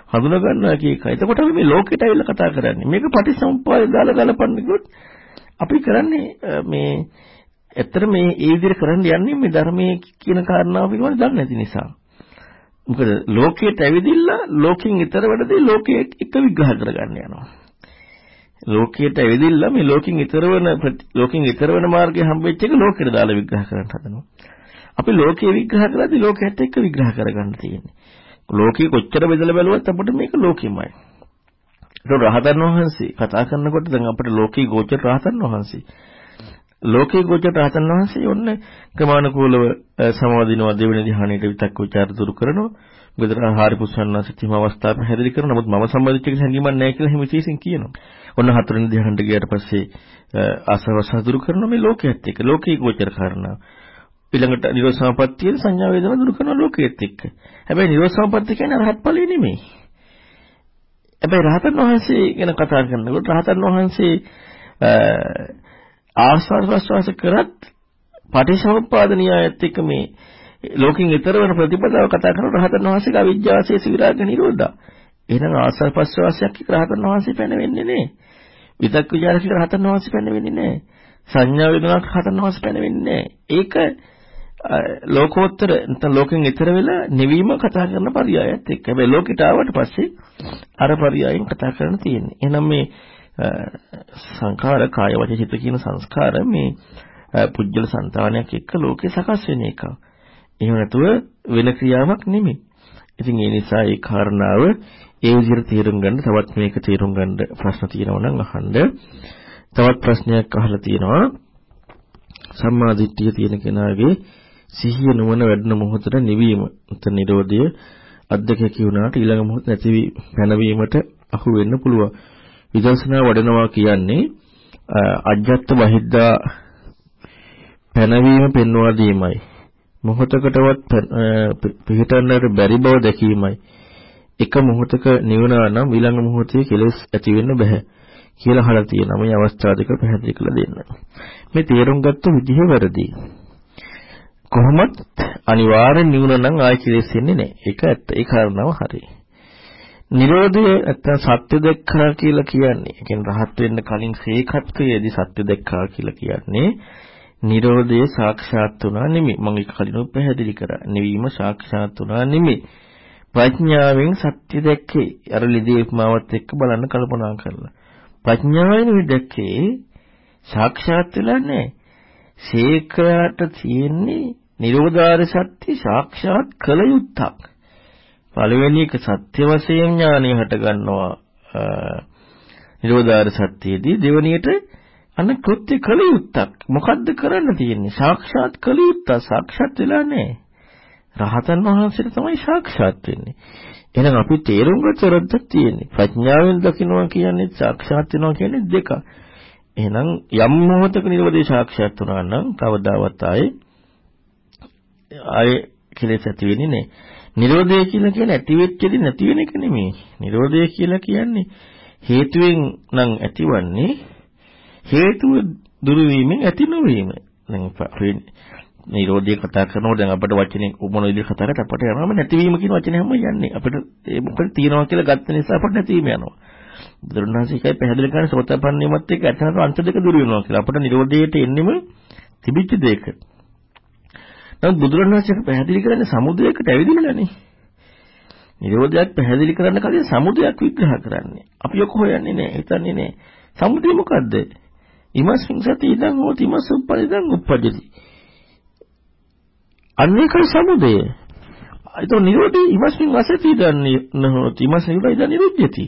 හඳුනා ගන්නවා කියක. එතකොට අපි මේ ලෝකෙට ඇවිල්ලා කතා කරන්නේ. මේක පටිසම්පාද දාලා ගලපන්න කිව්වොත් අපි කරන්නේ මේ ඇත්තට මේ ඒ විදිහට කරන්න යන්නේ මේ ධර්මයේ කියන කාරණාව පිළිබඳව දන්නේ නැති නිසා. මොකද ලෝකයට ඇවිදිලා ලෝකෙන් ඈතර වැඩදී ලෝකයේ එක විග්‍රහ කරගන්න යනවා. ලෝකයට ඇවිදිලා මේ ලෝකෙන් ඈතර වෙන ලෝකෙන් ඈතර වෙන මාර්ගය හම්බෙච්ච එක ලෝකෙට දාලා විග්‍රහ කරන්න හදනවා. අපි ලෝකයේ විග්‍රහ කරද්දී ලෝකයට එක්ක විග්‍රහ කරගන්න තියෙන්නේ. ලෝකේ කොච්චර බෙදලා බැලුවත් අපිට මේක ලෝකෙමයි. ඒක රහතන් වහන්සේ කතා කරනකොට දැන් අපිට ලෝකේ ගෝචර රහතන් වහන්සේ. ලෝකේ ගෝචර රහතන් වහන්සේ ඔන්න ක්‍රමානුකූලව සමාදිනවා දෙවෙනි ධ්‍යානයට විතක් ਵਿਚාර දුරු කරනවා. ගෙදර ආහාර පුස්සන්නාස කිම අවස්ථාවක් හැදෙලි කරන නමුත් මම සම්බන්ධිච්ච එක හැංගීමක් නැහැ කියලා හිම විශේෂයෙන් කියනවා. ඔන්න හතරවෙනි ධ්‍යානට ගියාට පස්සේ ආසවස දුරු කරනවා මේ ලෝකයේත් එක්ක. ලෝකේ ගෝචර කරනවා. ඊළඟට නිරෝධ සමාපත්තියේ සංඥා වේදනා දුරු කරන ලෝකයේත් එක්ක. හැබැයි නිරෝධ සමාපත්තිය කියන්නේ රහත් ඵලෙ නෙමෙයි. හැබැයි රහතන් වහන්සේ ගැන කතා කරනකොට රහතන් වහන්සේ ආස්වාද ප්‍රසවාස කරත් පටිච්චසමුප්පාද න්‍යායත් එක්ක මේ ලෝකෙන් ඈතර වෙන ප්‍රතිපදාව කතා කරනකොට රහතන් වහන්සේගේ අවිජ්ජාසයේ විරාග නිරෝධා. එහෙනම් ආස්වාද ප්‍රසවාසයක් එක්ක රහතන් වහන්සේ පැනවෙන්නේ නේ. විතක් විචාරසික රහතන් වහන්සේ පැනවෙන්නේ නේ. සංඥා වේදනාවක් රහතන් වහන්සේ පැනවෙන්නේ නේ. ඒක ලෝකෝත්තර නැත්නම් ලෝකෙන් ඈතර වෙලා නිවීම කතා කරන පරයයත් එක්ක. හැබැයි ලෝකෙට ආවට පස්සේ අර පරයයන් කතා කරන්න තියෙන්නේ. එහෙනම් මේ සංඛාර කාය වචන චිත්ත කියන සංස්කාර මේ පුජ්‍යල సంతානයක් එක්ක ලෝකේ සකස් වෙන එකක්. එහෙම නැතුව වෙන ක්‍රියාවක් නෙමෙයි. ඉතින් ඒ නිසා ඒ කාරණාව ඒ විදිහට තේරුම් ගන්න තවත් මේක තේරුම් ගන්න ප්‍රශ්න තියෙනවා නම් අහන්න. තවත් ප්‍රශ්නයක් අහලා තියෙනවා. සම්මා දිට්ඨිය තියෙන කෙනාගේ සිහිය නුවණ වැඩෙන මොහොතට නිවීම නැත්නම් නිරෝධය අද්දකේ වුණාට ඊළඟ මොහොත නැති පැනවීමට අහු වෙන්න පුළුවන්. විදර්ශනා වඩනවා කියන්නේ අජ්ජත් බහිද්දා පැනවීම පෙන්වා දීමයි. මොහොතකටවත් පිළිටන්නට බැරි බව දැකීමයි. එක මොහොතක නිවනා නම් ඊළඟ මොහොතේ කෙලෙස් ඇති වෙන්න බෑ කියලා අහලා තියෙනවා. මේ අවස්ථා දෙක පැහැදිලි කරලා දෙන්න. මේ තේරුම් ගත්ත විදිහ වැරදි. කොහොමත් අනිවාර්යෙන් නිවන නම් ආයෙ කෙලෙස් එන්නේ නැහැ. ඒක ඇත්ත. ඒ කාරණාව හරියි. නිරෝධය නැත්තම් සත්‍ය දැක්කා කියලා කියන්නේ. ඒ කියන්නේ රහත් වෙන්න කලින් සීකත්වයේදී සත්‍ය දැක්කා කියලා කියන්නේ නිරෝධය සාක්ෂාත් වුණා නෙමෙයි. මම ඒක කලින් පැහැදිලි කරා. නිවීම සාක්ෂාත් වුණා නෙමෙයි. ප්‍රඥාවෙන් සත්‍ය දැක්කේ. අර ලිදී උපමාවත් එක්ක බලන්න කල්පනා කරලා. ප්‍රඥාවෙන් දැක්කේ සාක්ෂාත් වෙලා නැහැ. සීකයට තියෙන්නේ නිරෝධාර සත්‍ය සාක්ෂාත් කළ යුත්තක්. පළවෙනි එක සත්‍ය වශයෙන් ඥානය හට ගන්නවා නිරෝධාර සත්‍යයේදී දෙවැනියට අන්න කෘත්‍ය කළ යුත්තක්. මොකද්ද කරන්න තියෙන්නේ? සාක්ෂාත් කළ යුත්තක් සාක්ෂාත් වෙලා නැහැ. රහතන් වහන්සේට තමයි සාක්ෂාත් වෙන්නේ. එහෙනම් අපි තේරුම් ගත යුත්තක් තියෙන්නේ ප්‍රඥාවෙන් දකින්නවා කියන්නේ සාක්ෂාත් වෙනවා කියන්නේ දෙක එහෙනම් යම් මොහොතක නිරෝධය සාක්ෂාත් වුණා නම් කවදාවත් ආයේ ආයේ කෙලෙස් ඇති වෙන්නේ නැහැ නිරෝධය කියලා කියන්නේ ඇති වෙච්චදී නැති වෙන එක නෙමෙයි. නිරෝධය කියලා කියන්නේ හේතුවෙන් නම් ඇතිවන්නේ හේතුව දුරු වීමෙන් ඇති නොවීම. දැන් නිරෝධය කතා කරනකොට දැන් අපිට වචනේ මොන විදිහට කතා කරත් අපිට යනවාම නැතිවීම කියන වචනේ හැම යන්නේ. අපිට ඒ මොකද තියනවා කියලා ගත්ත නිසා අපිට නැතිවීම යනවා. බුදුරණාහිකයි පැහැදිලි කරන්නේ සෝතපන්නේමත් එක්ක ඇත්තට අන්ත දෙක දුරු වෙනවා කියලා. අපිට නිරෝධයට එන්නෙම තිබිච්ච දෙයක. නමුත් බුදුරණවහන්සේ පැහැදිලි කරන්නේ සමුදයකට ඇවිදින්නනේ. නිරෝධයක් පැහැදිලි කරන්න කලින් සමුදයක් විග්‍රහ කරන්නේ. අපි ඔක හොයන්නේ නැහැ. හිතන්නේ නැහැ. සමුදය මොකද්ද? ඉමස්මින් සති ඉදං හෝති ඉමස් උප්පදිදං උප්පජති. අන්නේකයි සමුදය. ඒතො නිරෝධී ඉමස්මින් අසති ඉදං නහෝති ඉමස් නිරෝධී නිරුද්ධති.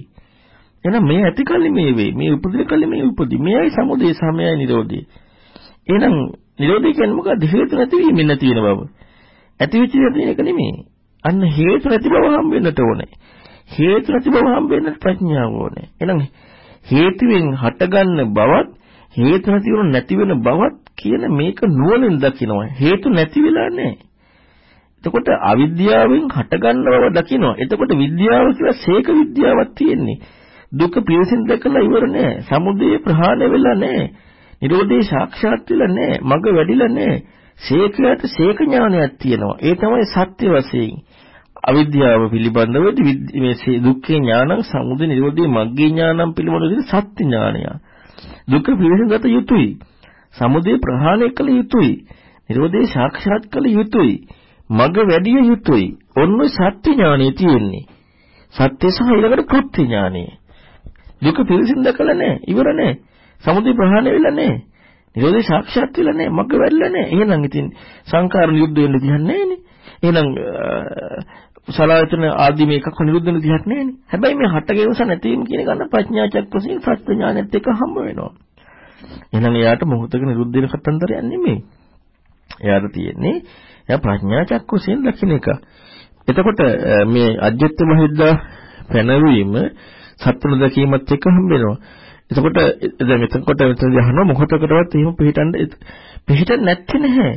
එහෙනම් මේ ඇති කල්ලි මේ වේ. මේ උපදින කල්ලි මේ උපදි. මේයි සමුදය සමයයි නිරෝධී. එහෙනම් නිරෝධය කියන්නේ මොකද්ද? හේතු නැතිවීමෙන් නැති වෙන බව. ඇති වෙච්ච දේ එක නෙමෙයි. අන්න හේතු නැති බව හම්බෙන්නට ඕනේ. හේතු නැති බව හම්බෙන්නට ප්‍රඥාව ඕනේ. එහෙනම් හේතුවෙන් හටගන්න බවත් හේතු නැති වුණ නැති වෙන බවත් කියන මේක නුවණින් දකිනවා. හේතු නැති වෙලා නැහැ. එතකොට අවිද්‍යාවෙන් හටගන්න බව දකිනවා. එතකොට විද්‍යාව කියලා සේක විද්‍යාවක් තියෙන්නේ. දුක පිරසින් දැකලා ඉවර නෑ. සමුදය ප්‍රහාණය වෙලා නෑ. නිරෝධේ සාක්ෂාත් වෙලා නැහැ. මඟ වැඩිලා නැහැ. ශේකයට ශේක ඥානයක් තියෙනවා. ඒ තමයි සත්‍ය වශයෙන්. අවිද්‍යාව පිළිබඳව මේ දුක්ඛේ ඥානං සමුදය නිරෝධේ මග්ගේ ඥානං පිළිබඳව සත්‍ය ඥානය. දුක පිළිසගත යුතුයි. සමුදය ප්‍රහාණය කළ යුතුයි. නිරෝධේ සාක්ෂාත් කළ යුතුයි. මඟ වැඩි යුතුයි. ඔන්න සත්‍ය ඥානය තියෙන්නේ. සත්‍ය සහ ඊළඟට කෘත්‍ය ඥානය. දුක පිළිසින් දැකලා නැහැ. ඉවර නැහැ. සමුදය ප්‍රහාණය වෙලා නැහැ. නිරෝධය සාක්ෂාත් වෙලා නැහැ. මග්ග වැඩිලා නැහැ. එහෙනම් ඉතින් සංකාර නිරුද්ධ වෙන්න දිහන්නේ නැහැනේ. එහෙනම් සලායතන ආදී මේකක් නිරුද්ධ වෙන්න දිහක් නැහැනේ. හැබැයි මේ හටගෙන නිසා නැතිවීම කියන ගන්න ප්‍රඥා චක්කසින් සත්‍ය ඥානෙත් එක්ක හම්බ වෙනවා. එහෙනම් එයාට මොහොතක නිරුද්ධ වෙන කතන්දරයක් නෙමෙයි. එයාට තියෙන්නේ එයා ප්‍රඥා චක්කුසෙන් දකින්න එක. එතකොට මේ අජ්ජත් මහිද්දා පැනවීම සත්‍යන දැකීමත් එක්ක හම්බ වෙනවා. එතකොට දැන් එතකොට මෙතනදී අහනවා මොහොතකටවත් එහෙම පිළිටන්න පිළිටන්න නැත්තේ නැහැ.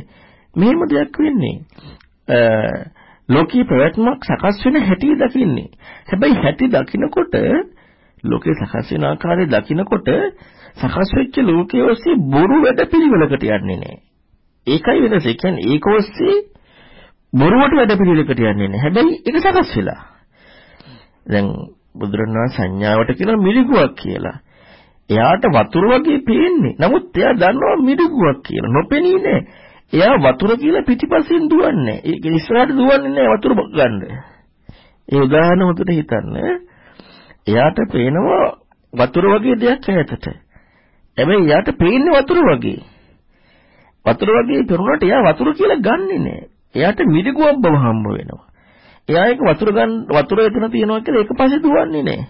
මෙහෙම දෙයක් වෙන්නේ. ලෝකී ප්‍රවැත්මක් සකස් වෙන හැටි දකින්නේ. හැබැයි හැටි දකිනකොට ලෝකේ සකස් වෙන ආකාරය දකිනකොට සකස් වෙච්ච ලෝකයේ ඔස්සේ බොරු වැඩ පිළිවෙලකට යන්නේ නැහැ. ඒකයි වෙනස. ඒ කියන්නේ ඒක ඔස්සේ බොරුවට වැඩ පිළිවෙලකට යන්නේ නැහැ. හැබැයි ඒක සකස් වෙලා. දැන් බුදුරණවහන්සේ සංඥාවට කියන මිරිගුවක් කියලා. එයාට වතුර වගේ පේන්නේ. නමුත් එයා දන්නවා මිරිගුවක් කියලා. නොපෙනී නෑ. එයා වතුර කියලා පිටිපස්සෙන් දුවන්නේ. ඒක ඉස්සරහට දුවන්නේ නෑ වතුර ගන්න. ඒ උදාහරණ හොඳට හිතන්න. එයාට පේනවා වතුර වගේ දෙයක් ඈතට. හැබැයි එයාට පේන්නේ වතුර වගේ. වතුර වගේ පෙරුණාට එයා වතුර කියලා ගන්නෙ නෑ. එයාට මිරිගුවක් බව හම්බ වෙනවා. එයා ඒක වතුර ගන්න වතුර එතන තියෙනවා කියලා ඒක පස්සේ දුවන්නේ නෑ.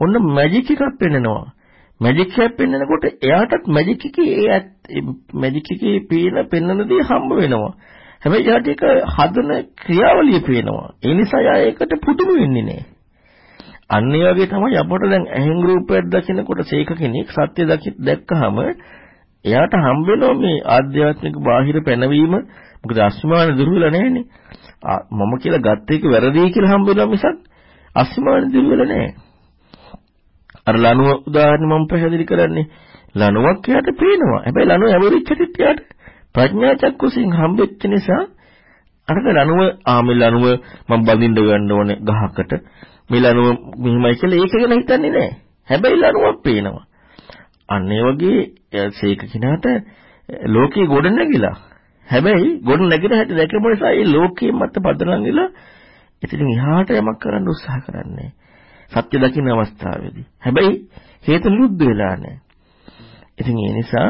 ඔන්න මැජික් එකක් පෙන්නනවා. මැජික් එකක් පෙන්නනකොට එයාටත් මැජික් එකේ ඒ මැජික් එකේ පේන පෙන්නන දේ හම්බ වෙනවා. හැබැයි එයාට ඒක හදන ක්‍රියාවලිය පේනවා. ඒ නිසා එයා ඒකට පුදුම වෙන්නේ නෑ. අන්න ඒ වගේ තමයි අපට දැන් ඇහෙන් රූපයක් දකිනකොට සීක කෙනෙක් සත්‍ය දැක්කහම එයාට හම්බ වෙනවා මේ ආධ්‍යාත්මික බාහිර පැනවීම මොකද අස්මාන දුර්වල නැහැනේ. මම කියලා ගත්ත එක වැරදි කියලා හම්බ වෙනවා මිසක් අස්මාන දුර්වල නැහැ. අර ලණුව උදාහරණ මම පැහැදිලි කරන්නේ. ලණුවක් එයාට පේනවා. හැබැයි ලණුව ඇවරිච්ච ටිට එයාට ප්‍රඥා චක්කුසින් හම්බෙච්ච නිසා අර ලණුව ආ මේ ලණුව මම බඳින්න ගන්න ඕනේ ගහකට. මේ ලණුව මෙහිමයි කියලා ඒක ගැන හිතන්නේ නැහැ. හැබැයි ලණුවක් පේනවා. අන්න ඒ වගේ සීක කිනාට ලෝකේ ගොඩ නැගිලා. හැබැයි ගොඩ නැගින හැටි දැකපු නිසා ඒ ලෝකයේ මත පදනම් වෙලා ඉතින් එහාට යමක් කරන්න උත්සාහ කරන්නේ. සත්‍ය දකින්න අවස්ථාවේදී. හැබැයි හේතු නිරුද්ධ වෙලා නැහැ. ඉතින් ඒ නිසා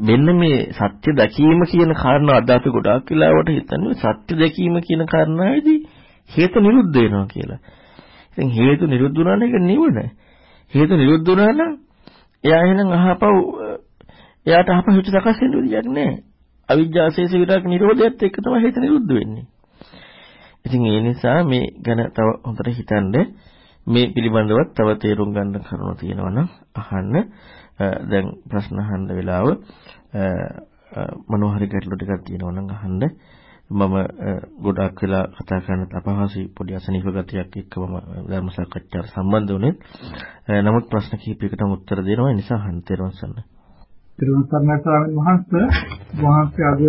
මෙන්න මේ සත්‍ය දැකීම කියන කාරණා අද අපි ගොඩාක් වෙලාවට හිතන්නේ සත්‍ය දැකීම කියන කාරණාවේදී හේතු නිරුද්ධ වෙනවා කියලා. ඉතින් හේතු නිරුද්ධ වුණා නම් ඒක නිවන. හේතු නිරුද්ධ වුණා නම් එයා එහෙනම් අහපව් එයාට අහපව් හිත සකස් වෙන්න විදියක් නැහැ. අවිජ්ජාසේස විරාග නිරෝධයත් එක්ක තමයි හේතු නිරුද්ධ වෙන්නේ. ඉතින් ඒ නිසා මේ ගැන තව හොඳට හිතන්න මේ පිළිබඳව තව තේරුම් ගන්න කරුණු තියෙනවා නම් අහන්න. දැන් ප්‍රශ්න අහන්න වෙලාව මොනවා හරි ගැටලු ටිකක් තියෙනවා නම් අහන්න. මම ගොඩාක් වෙලා කතා කරන්න අපහසුයි පොඩි අසනීප ගතියක් එක්ක මම ධර්ම සාකච්ඡාවට සම්බන්ධ වුණේ. නමුත් ප්‍රශ්න කිහිපයකටම උත්තර දෙනවා. ඒ නිසා අහන්න තේරුම් ගන්න. තෙරුවන් සරණයි ස්වාමීන් වහන්සේ වහන්සේ අද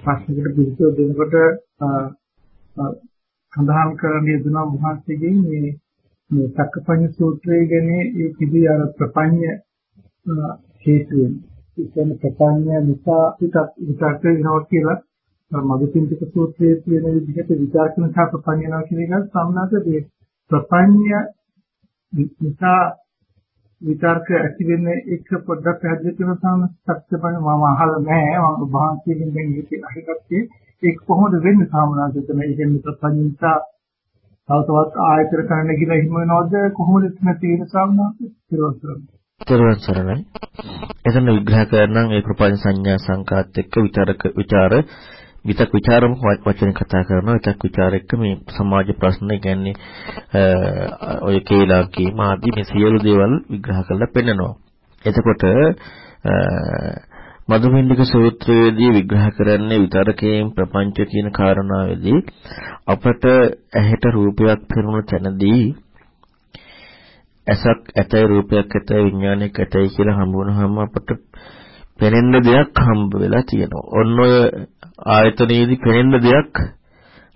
ප්‍රශ්නකට පිළිතුරු දෙනකොට සඳහන් කරන්න යෙදුනා වහන්සේගෙන් මේ මේ සක්කපඤ්ඤ සූත්‍රයේ ගැන ඒ කිසි අර ප්‍රපඤ්ඤ හේතුවෙන්. ඉතින් ප්‍රපඤ්ඤ නිසා පිටත් විතක් වෙනවා කියලා මගපින්තික සූත්‍රයේ තියෙන විදිහට විචාරකන සහ ප්‍රපඤ්ඤ යනවා කියන එක සම්මාද මේ ප්‍රපඤ්ඤ නිසා විතර්ක ඇති වෙන්නේ එක පොඩ්ඩක් පැහැදිලි කරන සාම සත්‍යපණ මම අහලා නැහැ. මම වහන්සේගෙන් දැන් ඒක අහගත්තේ ඒක කොහොමද වෙන්නේ සාමාන්‍යයෙන් මේ කියන්නේ ප්‍රපංචා තව තවත් ආයතන කරන්න කියලා හිම වෙනවද? කොහොමද එතන තියෙන සාමාන්‍යයෙන් තෙරුවන් සරණයි. එතන විග්‍රහ කරනම් ඒ ප්‍රපංච සංඥා සංකාත් එක්ක විතරක ਵਿਚාර විතක් ਵਿਚාරම වචන කතා කරනවා විතක් ਵਿਚාර එක්ක මේ සමාජ ප්‍රශ්න කියන්නේ ඔය කේලා කීම ආදී මේ සියලු දේවල් විග්‍රහ කරලා පෙන්නනවා. එතකොට මදුමෙන්නික සූත්‍රයේදී විග්‍රහ කරන්නේ විතරකයෙන් ප්‍රපංච කියන කාරණාවේදී අපට ඇහැට රූපයක් පෙනුන තැනදී ඇසක් ඇතයි රූපයක් ඇතයි විඥානයක් ඇතයි කියලා හම්බ වුණාම අපට පෙනෙන්න දෙයක් හම්බ වෙලා තියෙනවා. ඔන්න ඔය ආයතනයේදී පෙනෙන්න දෙයක්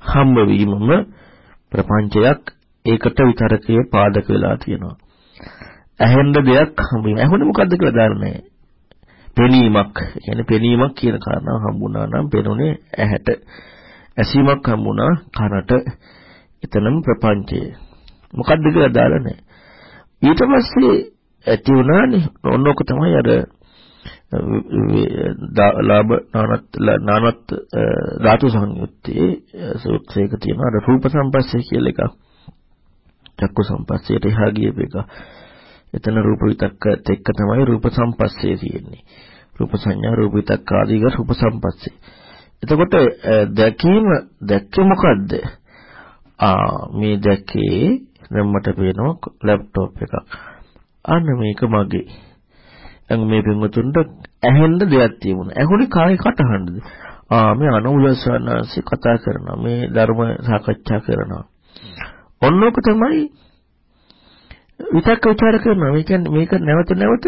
හම්බ වීමම ප්‍රපංචයක් ඒකට විතරකයේ පාදක වෙලා තියෙනවා. ඇහෙන්න දෙයක් හම්බ වීම. ඇහුනේ මොකද්ද කියලා දන්නේ පෙනීමක්. කියන්නේ පෙනීමක් කියන කාරණාව හම්බුණා නම් පෙනුනේ ඇහැට. ඇසීමක් හම්බුණා කනට. එතනම ප්‍රපංචය. මොකද්ද කියලා දාලා නැහැ. ඊට පස්සේ ඇති වුණානේ. ඕනෝක තමයි අර ලාභ නානත් නානත් ධාතු සංයුත්තේ සූත්‍රයක තියෙන අර රූප සම්පස්සේ කියලා එකක් චක්කු සම්පස්සයට එහා ගියප එක එතන රූප විතක්කත් එක්ක තමයි රූප සම්පස්සේ තියෙන්නේ. රූප සංඥා රූප විතක්ක ආදීක රූප සම්පස්සේ. එතකොට දැකීම දැක්කේ මොකද්ද? ආ මේ දැක්කේ දැන් මට පේනවා ලැප්ටොප් එකක්. අන්න මේක මගේ. දැන් මේ පින්වතුන්ට ඇහෙන්න දෙයක් තියුණා. ඇහුනේ කාගේ කටහඬද? ආ මේ අනුලසනාසි කතා කරනවා. මේ ධර්ම සාකච්ඡා කරනවා. ඔන්නෝක තමයි විතක්ක ਵਿਚාර කරනවා. මේ කියන්නේ මේක නැවත නැවත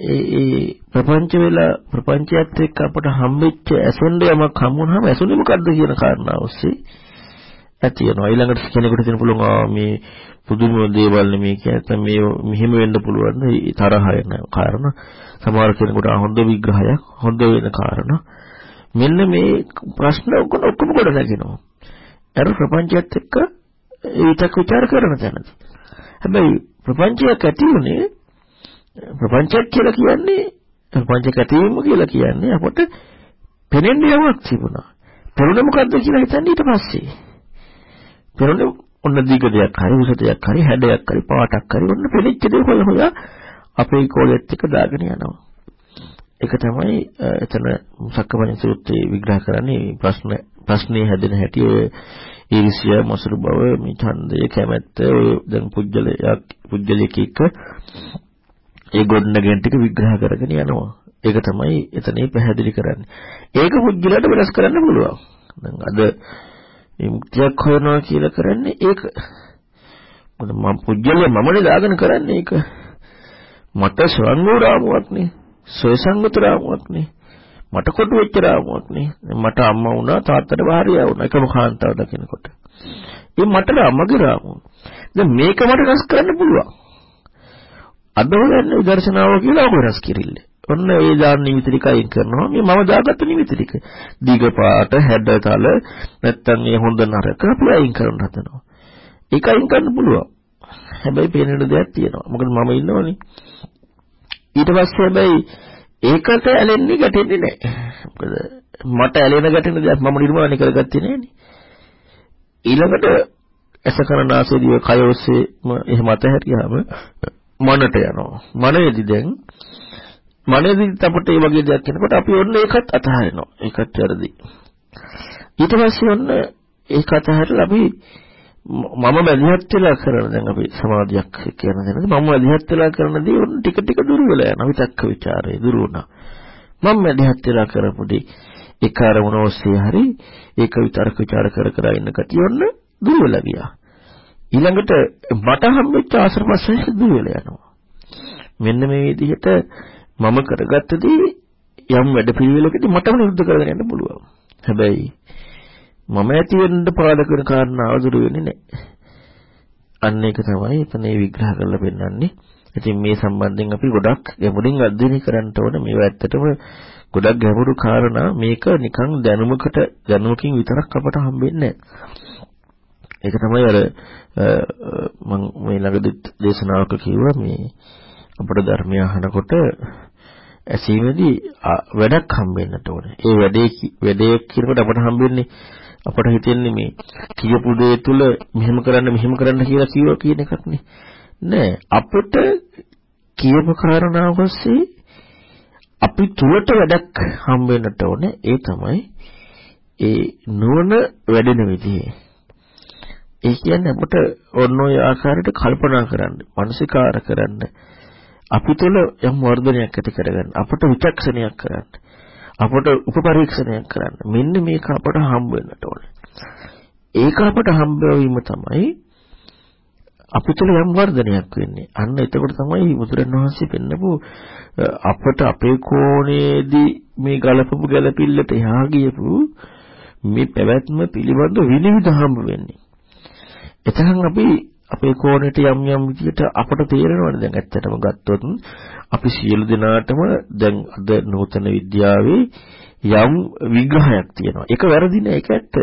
ඒ ඒ ප්‍රපංච වෙලා ප්‍රපංචයත් එක්ක අපට හම්බෙච්ච ඇසෙන්න යමක් හම්බුනහම ඇසුනේ මොකද්ද කියන කාරණාව ඔස්සේ ඇති වෙනවා. ඊළඟට කෙනෙකුට දෙන්න පුළුවන් ආ මේ පුදුම දේවල් නෙමේ කියන්නේ මේ මෙහෙම වෙන්න පුළුවන් තරහ වෙන කාරණා. සමහර කෙනෙකුට හොඳ විග්‍රහයක් හොඳ වෙන කාරණා. මෙන්න මේ ප්‍රශ්න ඔක්කොම ඔක්කොම කොට නැගෙනවා. අර ප්‍රපංචයත් එක්ක ඒකක් විචාර කරන තැනදී. හැබැයි ප්‍රපංචයක් ඇති උනේ ප්‍රපංචයක් කියලා කියන්නේ ප්‍රපංචයක් ඇතිවීම කියලා කියන්නේ අපට පෙනෙන්න යමක් තිබුණා. පෙරුණ මොකද්ද කියලා හිතන්නේ ඊට පස්සේ. පෙරුණ ඔන්න දිග දෙයක් හරි උස දෙයක් හරි හැඩයක් හරි පාටක් හරි ඔන්න පෙනෙච්ච දේ හොය හොයා අපේ කෝලෙත් එක දාගෙන යනවා. ඒක තමයි එතන සක්කපඤ්ඤ සූත්‍රයේ විග්‍රහ කරන්නේ ප්‍රශ්න ප්‍රශ්නේ හැදෙන හැටි ඔය ඊර්ෂ්‍ය මොසරු බව මේ ඡන්දය කැමැත්ත ඔය දැන් පුජ්‍යලයක් පුජ්‍යලයක එක ඒ ගොඩනගෙන ටික විග්‍රහ කරගෙන යනවා. ඒක තමයි එතනේ පැහැදිලි කරන්නේ. ඒක පුජ්‍යලයට වෙනස් කරන්න පුළුවන්. දැන් අද මේ මුක්තියක් හොයනවා කියලා කරන්නේ ඒක. මොකද මම පුජ්‍යලය මමනේ දාගෙන කරන්නේ ඒක. මට ස්වංගෝ රාමුවක් නේ. සොයසංගත රාමුවක් නේ. මට කොටු වෙච්ච රාමුවක් නේ. මට අම්මා වුණා තාත්තට භාර්යාව වුණා එකම කාන්තාව දකිනකොට. ඒ මට අම්මගේ රාමුව. දැන් මේක මට රස කරන්න පුළුවන්. අද හොයන්නේ විදර්ශනාව කියලා ඔබ රස කිරිල්ල. ඔන්න ඒ දාන නිමිති ටික අයින් කරනවා. මේ මම දාගත්ත නිමිති ටික. දිග පාට, හැඩතල, නැත්තම් මේ හොඳ නරක අපි අයින් කරන්න හදනවා. ඒක අයින් කරන්න පුළුවන්. හැබැයි පේන දෙයක් තියෙනවා. මොකද මම ඉන්නවනේ. ඊට පස්සේ හැබැයි ඒකට ඇලෙන්නේ ගැටෙන්නේ නැහැ. මොකද මට ඇලෙන ගැටෙන දේක් මම නිර්මාණය කරගත්තේ නැහැනේ. ඊළඟට ඇසකරනාසය දිව කය ඔස්සේම එහෙම අතහැරියාම මනට යනවා. මනේදී දැන් මනසින් අපට මේ වගේ දෙයක් කරනකොට අපි ඔන්න ඒකත් අතහරිනවා. ඒකත් වැරදි. ඊට පස්සේ ඔන්න ඒක අතහැරලා අපි මම බැඳිහත් වෙලා කරන දැන් අපි සමාධියක් කියන දේනද මම බැඳිහත් වෙලා කරන දේ උන් ටික ටික දුර වෙලා යනවා විතක්ක ਵਿਚාරේ දුර වුණා මම බැඳිහත් වෙලා කරපු දේ ඒක අරමුණ ඔස්සේ හරි ඒක විතරක ਵਿਚාර කර කර ඉන්න ගතිය ඔන්න දුර වෙලා ගියා ඊළඟට මට හම්බෙච්ච ආශ්‍රමසය දුර වෙලා යනවා මෙන්න මේ විදිහට මම කරගත්තදී යම් වැඩ පිළිවෙලකදී මටම නිරුද්ධ කරගෙන යන්න පුළුවන් හැබැයි මම ඇති වෙන්න පාදක වෙන කාරණාව දුරු වෙන්නේ නැහැ. අන්න ඒක තමයි එතන විග්‍රහ කරලා පෙන්නන්නේ. ඉතින් මේ සම්බන්ධයෙන් අපි ගොඩක් ගැඹුරින් අධ්‍යයනය කරන්න ඕන. මේවා ඇත්තටම ගොඩක් ගැඹුරු කාරණා. මේක නිකන් දැනුමකට දැනුමකින් විතරක් අපට හම්බෙන්නේ ඒක තමයි අර මම මේ ළඟදී දේශනාවක කිව්වා මේ අපට ධර්මය අහනකොට ඇසීමේදී වැඩක් හම්බෙන්නට ඕනේ. ඒ වැඩේ වැඩේ කියනකොට අපට හම්බෙන්නේ අපට හිතෙන්නේ මේ කියපු දේ තුල මෙහෙම කරන්න මෙහෙම කරන්න කියලා කිව්වා කියන එකක් නේ. නෑ අපිට කියපු කාරණාව ඔස්සේ අපි තුලට වැඩක් හම්බ වෙන්නට ඕනේ. ඒ තමයි ඒ නුවණ වැඩෙන විදිහ. ඒ කියන්නේ අපිට ඔන්න ඔය ආකාරයට කල්පනා කරන්න, මානසිකාර කරන්න, අපි තුළ යම් වර්ධනයක් ඇති කරගන්න, අපට විචක්ෂණයක් කරන්න. අපට උපපරීක්ෂණයක් කරන්න. මෙන්න මේක අපට හම්බ වෙන්නට ඕනේ. ඒක අපට හම්බ වීම තමයි අපිට යම් වර්ධනයක් වෙන්නේ. අන්න එතකොට තමයි බුදුරණවහන්සේ පෙන්නපු අපට අපේ කෝණේදී මේ ගලපපු ගැලපිල්ලට එහා ගියපු මේ පැවැත්ම පිළිබඳ විනිවිද හම්බ වෙන්නේ. එතකන් අපි අපේ කෝණයට යම් යම් විදිහට අපට තේරෙනවනේ දැන් ඇත්තටම ගත්තොත් අපි සියලු දෙනාටම දැන් අද නූතන විද්‍යාවේ යම් විග්‍රහයක් තියෙනවා. ඒක වැරදි නෑ ඒක ඇත්ත.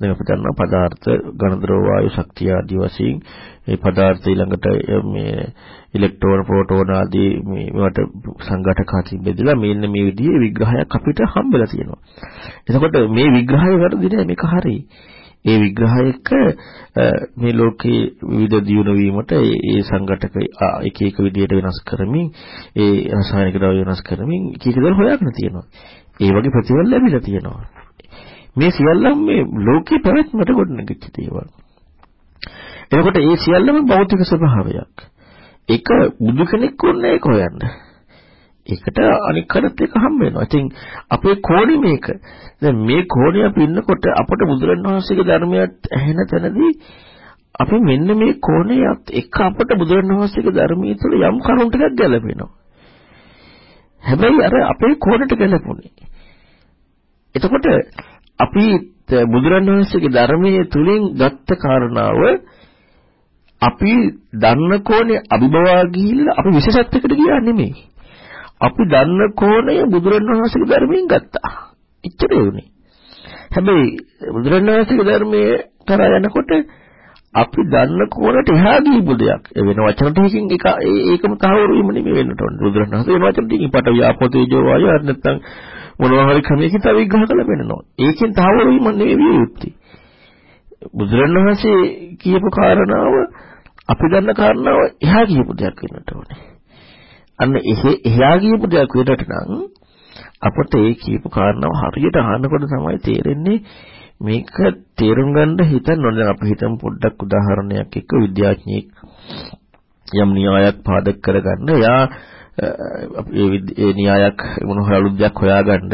දැන් අපි දන්නවා පදාර්ථ ඝනද්‍රව වායු ශක්තිය ආදී වශයෙන් මේ පදාර්ථ ඊළඟට මේ ඉලෙක්ට්‍රෝන ප්‍රෝටෝන ආදී මේවට සංඝටක අතින් බෙදලා මෙන්න මේ විදිහේ විග්‍රහයක් අපිට හම්බෙලා තියෙනවා. එතකොට මේ විග්‍රහය වැරදි නෑ මේක හරි. ඒ විග්‍රහයක මේ ලෝකයේ විවිධ දියුණු වීමට ඒ සංඝටක එක එක විදිහට වෙනස් කරමින් ඒ රසායනික ද්‍රව්‍ය වෙනස් කරමින් එක එක දේ හොයාගෙන තියෙනවා. ඒ වගේ ප්‍රතිඵල ලැබිලා තියෙනවා. මේ සියල්ලම මේ ලෝකේ පැවැත්මට ගොඩනගච්ච දේවල්. එතකොට මේ සියල්ලම භෞතික ස්වභාවයක්. ඒක බුදු කෙනෙක් ඕනේ ඒක හොයන්න. ඒකට අනික් කරත් එක හම්බ වෙනවා. ඉතින් අපේ කෝණි මේක. දැන් මේ කෝණිය අපි ඉන්නකොට අපට බුදුරණවහන්සේගේ ධර්මයට ඇහෙන තැනදී අපි මෙන්න මේ කෝණයත් එක්ක අපට බුදුරණවහන්සේගේ ධර්මයේ තුල යම් කරුණු ටිකක් ගැලපෙනවා. හැබැයි අර අපේ කෝණයට ගැලපුණේ. එතකොට අපි බුදුරණවහන්සේගේ ධර්මයේ තුලින් ගත්ත කාරණාව අපි දන්න කෝණේ අභිභවා ගිහිල්ලා අපි විශේෂත්වයකට ගියා නෙමෙයි. අපි දන්න කෝණය බුදුරණවහන්සේගේ ධර්මයෙන් ගත්තා. එච්චරේ උනේ. හැබැයි බුදුරණවහන්සේගේ ධර්මයේ කරා යනකොට අපි දන්න කෝණයට එහා ගියපු දෙයක්. ඒ වෙන වචන ටිකකින් එක ඒකම තහවුරු වීම නෙමෙයි වෙන්නට ඕනේ. බුදුරණවහන්සේ වෙන වචන ටිකකින් පට ව්‍යාපෝතේජෝ වායු අර නැත්තම් මොනවා හරි ක්‍රමයකින් තව විග්‍රහ කළ වෙනවා. ඒකෙන් තහවුරු වීම නෙවෙයි විය යුත්තේ. බුදුරණවහන්සේ කියපු කාරණාව අපි දන්න කාරණාව එහා ගියපු දෙයක් වෙන්නට ඕනේ. අන්න එහා ගියපු දෙයක් වෙනට නම් අපට ඒ කියපු කාරණාව හරියට අහනකොට තමයි තේරෙන්නේ මේක තේරුම් ගන්න හිතන්න ඕනේ. අපි හිතමු පොඩ්ඩක් උදාහරණයක් එක්ක විද්‍යාඥයෙක් යම් න්‍යායක් පාදක කරගන්න. එයා ඒ න්‍යායක් මොන හරි අලුත් දෙයක් හොයාගන්න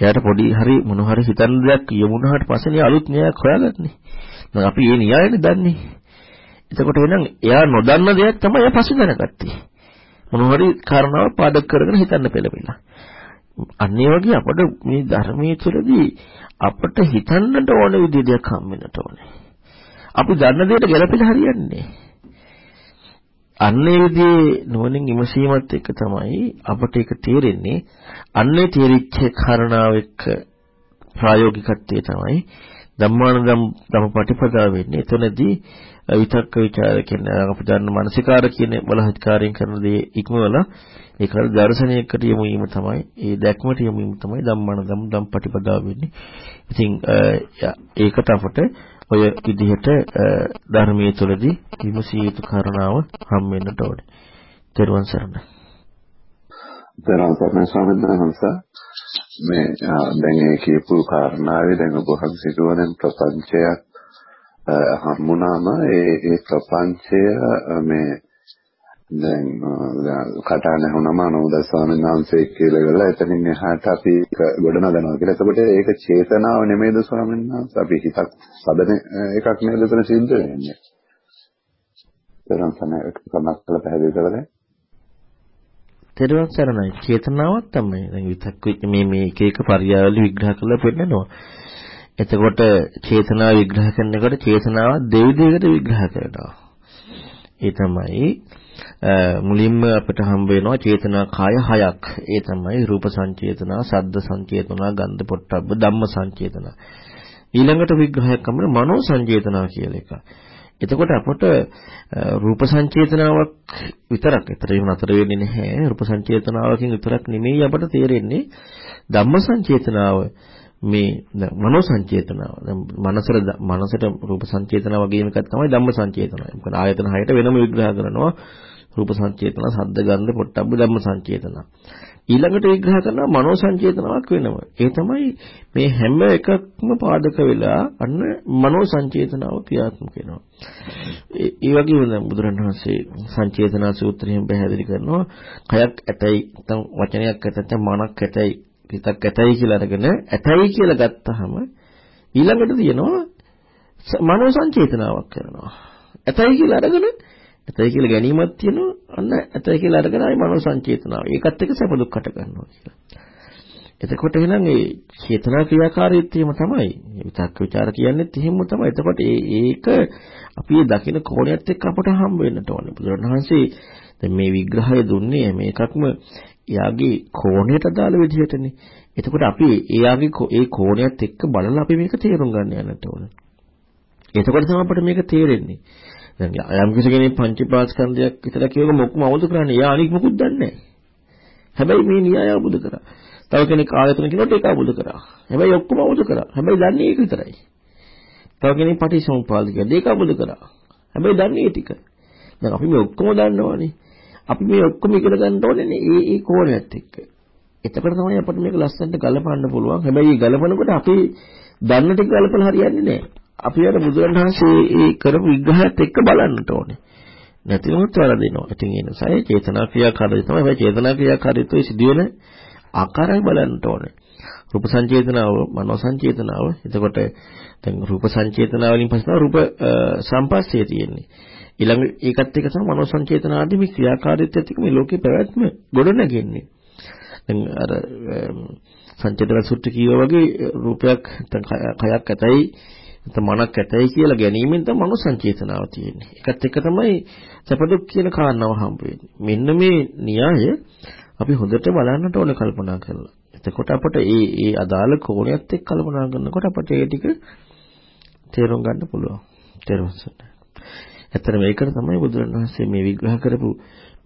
එයාට පොඩි හරි මොන හරි හිතන්න දෙයක් යමුනහට පස්සේ අලුත් න්‍යායක් හොයාගන්නේ. දැන් අපි මේ න්‍යායනේ දන්නේ. එතකොට එහෙනම් එයා නොදන්න දෙයක් තමයි එයා පස්සේ දැනගත්තේ. මොන හරි කාරණාවක් පාදක කරගෙන හිතන්න පෙළඹිලා. අන්න ඒ වගේ අපට මේ ධර්මයේ තුළදී අපට හිතන්නට ඕන විදිහ දෙයක් හම් වෙන්නට ඕනේ. අපි දන්න දෙයට ගැළපෙලා හරියන්නේ අන්නේ විදිහේ නුවණින් විමසීමත් එක්ක තමයි අපට ඒක තේරෙන්නේ අන්නේ තේරිච්ච කාරණාව එක්ක ප්‍රායෝගිකත්වයේ තමයි ධම්මානුදම් ධම්මපටිපදා වෙන්නේ. එතනදී විතක්ක ਵਿਚාර කියන අපි දන්න මානසිකාර කියන බලහත්කාරයෙන් කරන දේ ඉක්මවලා ඒක දර්ශනයකට යොමු වීම තමයි ඒ දැක්මට යොමු වීම තමයි ධම්මානුදම් ධම්මපටිපදා වෙන්නේ. ඉතින් ඒකට අපට ඔය විදිහට ධර්මයේ තුලදී විමසිය යුතු කාරණාව හම් වෙන්නට ඕනේ. ත්වන් සරණයි. ත්වන් සරණයි ස්වාමීන් වහන්සේ මේ දැන් ඒ කියපු කාරණාවේ දැන් ඔබ වහන්සේ කියවන ප්‍රපංචයක් හම්බුනාම ඒ ඒ ප්‍රපංචය මේ දැන් කටහඬ වුණාම අනුද ස්වාමීන් වහන්සේ කියලා ගලා එතනින් එහාට අපි ගොඩනගනවා කියලා. එතකොට ඒක චේතනාව නෙමෙයිද ස්වාමීන් වහන්සේ? අපි හිතක් සදන එකක් නේද එතන සිද්ධ වෙන්නේ. තරම් සමයක් සමස්තල පැහැදිලි කරලා තෙරුවන් සරණයි චේතනාවක් තමයි දැන් විතක් මේ මේ එක එක පරියාවල විග්‍රහ කරලා පෙන්නනවා එතකොට චේතනාව විග්‍රහ කරනකොට චේතනාව දෙවිදයකට විග්‍රහ කරනවා. ඒ තමයි මුලින්ම අපිට හම්බ වෙනවා චේතනා කාය හයක්. ඒ තමයි රූප සංචේතනා සද්ද සංචේතනා ගන්ධ පොට්ටබ්බ ධම්ම සංචේතනා. ඊළඟට විග්‍රහයක් අපිට මනෝ සංචේතනා කියලා එකක්. එතකොට අපට රූප සංචේතනාවක් විතරක් විතරින් නතර වෙන්නේ නැහැ. රූප සංචේතනාවකින් විතරක් නෙමෙයි අපට තේරෙන්නේ ධම්ම සංචේතනාව. මේ මනෝ සංචේතනාව. දැන් මනසට මනසට රූප සංචේතනාව වගේම එකක් තමයි ධම්ම සංචේතනාව. මොකද ආයතන හයට වෙනම විග්‍රහ කරනවා. රූප සංචේතන, ශබ්ද ගන්ධ, පොට්ටබ්බ ධම්ම සංචේතන. ඊළඟට විග්‍රහ කරනවා මනෝ සංචේතනාවක් වෙනම. ඒ තමයි මේ හැම එකක්ම පාදක වෙලා අන්න මනෝ සංචේතනාව ක්‍රියාත්මක වෙනවා. ඒ වගේම දැන් බුදුරණවහන්සේ සංචේතනා සූත්‍රයෙන් පැහැදිලි කරනවා කයක් ඇතයි නැත්නම් වචනයක් ඇත නැත්නම් මනක් ඇතයි හිතක් ඇතයි කියලා අරගෙන ඇතයි කියලා ගත්තාම ඊළඟට තියෙනවා මනෝ සංචේතනාවක් කරනවා. ඇතයි කියලා අරගෙන ඇතයි කියලා ගැනීමක් තියෙනවා. අන්න ඇතයි කියලා අරගෙන ආයි මනෝ සංචේතනාව. ඒකත් එක්ක සැප දුක් හට ගන්නවා කියලා. එතකොට එහෙනම් මේ චේතනා ක්‍රියාකාරීත්වයම තමයි. විතක්ක ਵਿਚාර කියන්නේත් එහෙම තමයි. එතකොට ඒක අපි දකින කෝණයත් එක්ක අපට හම්බ වෙන්නට ඕනේ. බුදුරණවහන්සේ දැන් මේ විග්‍රහය දුන්නේ මේකක්ම එයාගේ කෝණයට අදාළ විදිහටනේ. එතකොට අපි එයාගේ ඒ කෝණයත් එක්ක බලලා අපි මේක තේරුම් ගන්න යන්නට ඕනේ. එතකොට තමයි අපිට මේක තේරෙන්නේ. දැන් යම් කිසි කෙනෙක් පංචපාස්කන්ධයක් විතර කියවක මොකම අවබෝධ කරන්නේ. එයා අනික මොකුත් දන්නේ නැහැ. හැබැයි මේ න්‍යාය අවබෝධ කරා. තව කෙනෙක් ආයතන කියනකොට ඒක අවබෝධ කරා. හැබැයි ඔක්කොම අවබෝධ කරා. හැබැයි දන්නේ ඒක විතරයි. තව කෙනෙක් පටිච්චසමුප්පාද කියලා. ඒක අවබෝධ කරා. හැබැයි දන්නේ ටික. දැන් අපි මේ ඔක්කොම දන්නවනේ. අපි මේ ඔක්කොම ඉගෙන ගන්න ඕනේ ඒ ඒ කෝණයත් එක්ක. එතකොට තමයි අපිට මේක ලස්සනට ගලපන්න පුළුවන්. හැබැයි මේ ගලපනකොට අපි දන්න ටික ගලපලා හරියන්නේ නැහැ. අපි අර බුදුරණවහන්සේ ඒ කරපු විග්‍රහයත් එක්ක බලන්නට ඕනේ. නැතිවොත් වරදිනවා. ඉතින් ඒ නිසා ඒ චේතනා ක්‍රියාකාරී තමයි. මේ චේතනා ක්‍රියාකාරීත්වයේ සිදුවෙන ආකාරය බලන්නට ඕනේ. රූප සංචේතනාව, මනෝ සංචේතනාව. එතකොට දැන් රූප සංචේතනාව වලින් පස්සේ රූප සම්පස්සේ තියෙන්නේ. ඊළඟ ඒකත් එක්ක තමයි මනෝ සංචේතන ආදී මේ ක්‍රියාකාරීත්වයත් එක්ක මේ ලෝකේ පැවැත්ම ගොඩනගන්නේ. දැන් අර සංචේතන සුත්‍ර කියවා වගේ රූපයක් කයක් ඇතයි මනක් ඇතයි කියලා ගැනීමෙන් තමයි මනෝ සංචේතනාව තියෙන්නේ. ඒකත් එක්ක තමයි සැපදුක් කියන කාරණාව හම්බ වෙන්නේ. මෙන්න මේ න්‍යාය අපි හොඳට බලන්නට ඕනේ කල්පනා කරලා. එතකොට අපට ඒ ඒ අදාළ කෝණයත් එක්ක කල්පනා කරනකොට අපට ඒ ටික තේරුම් ගන්න පුළුවන්. තේරුම් ගන්න. ඇත්තට මේකට තමයි බුදුරණවහන්සේ මේ විග්‍රහ කරපු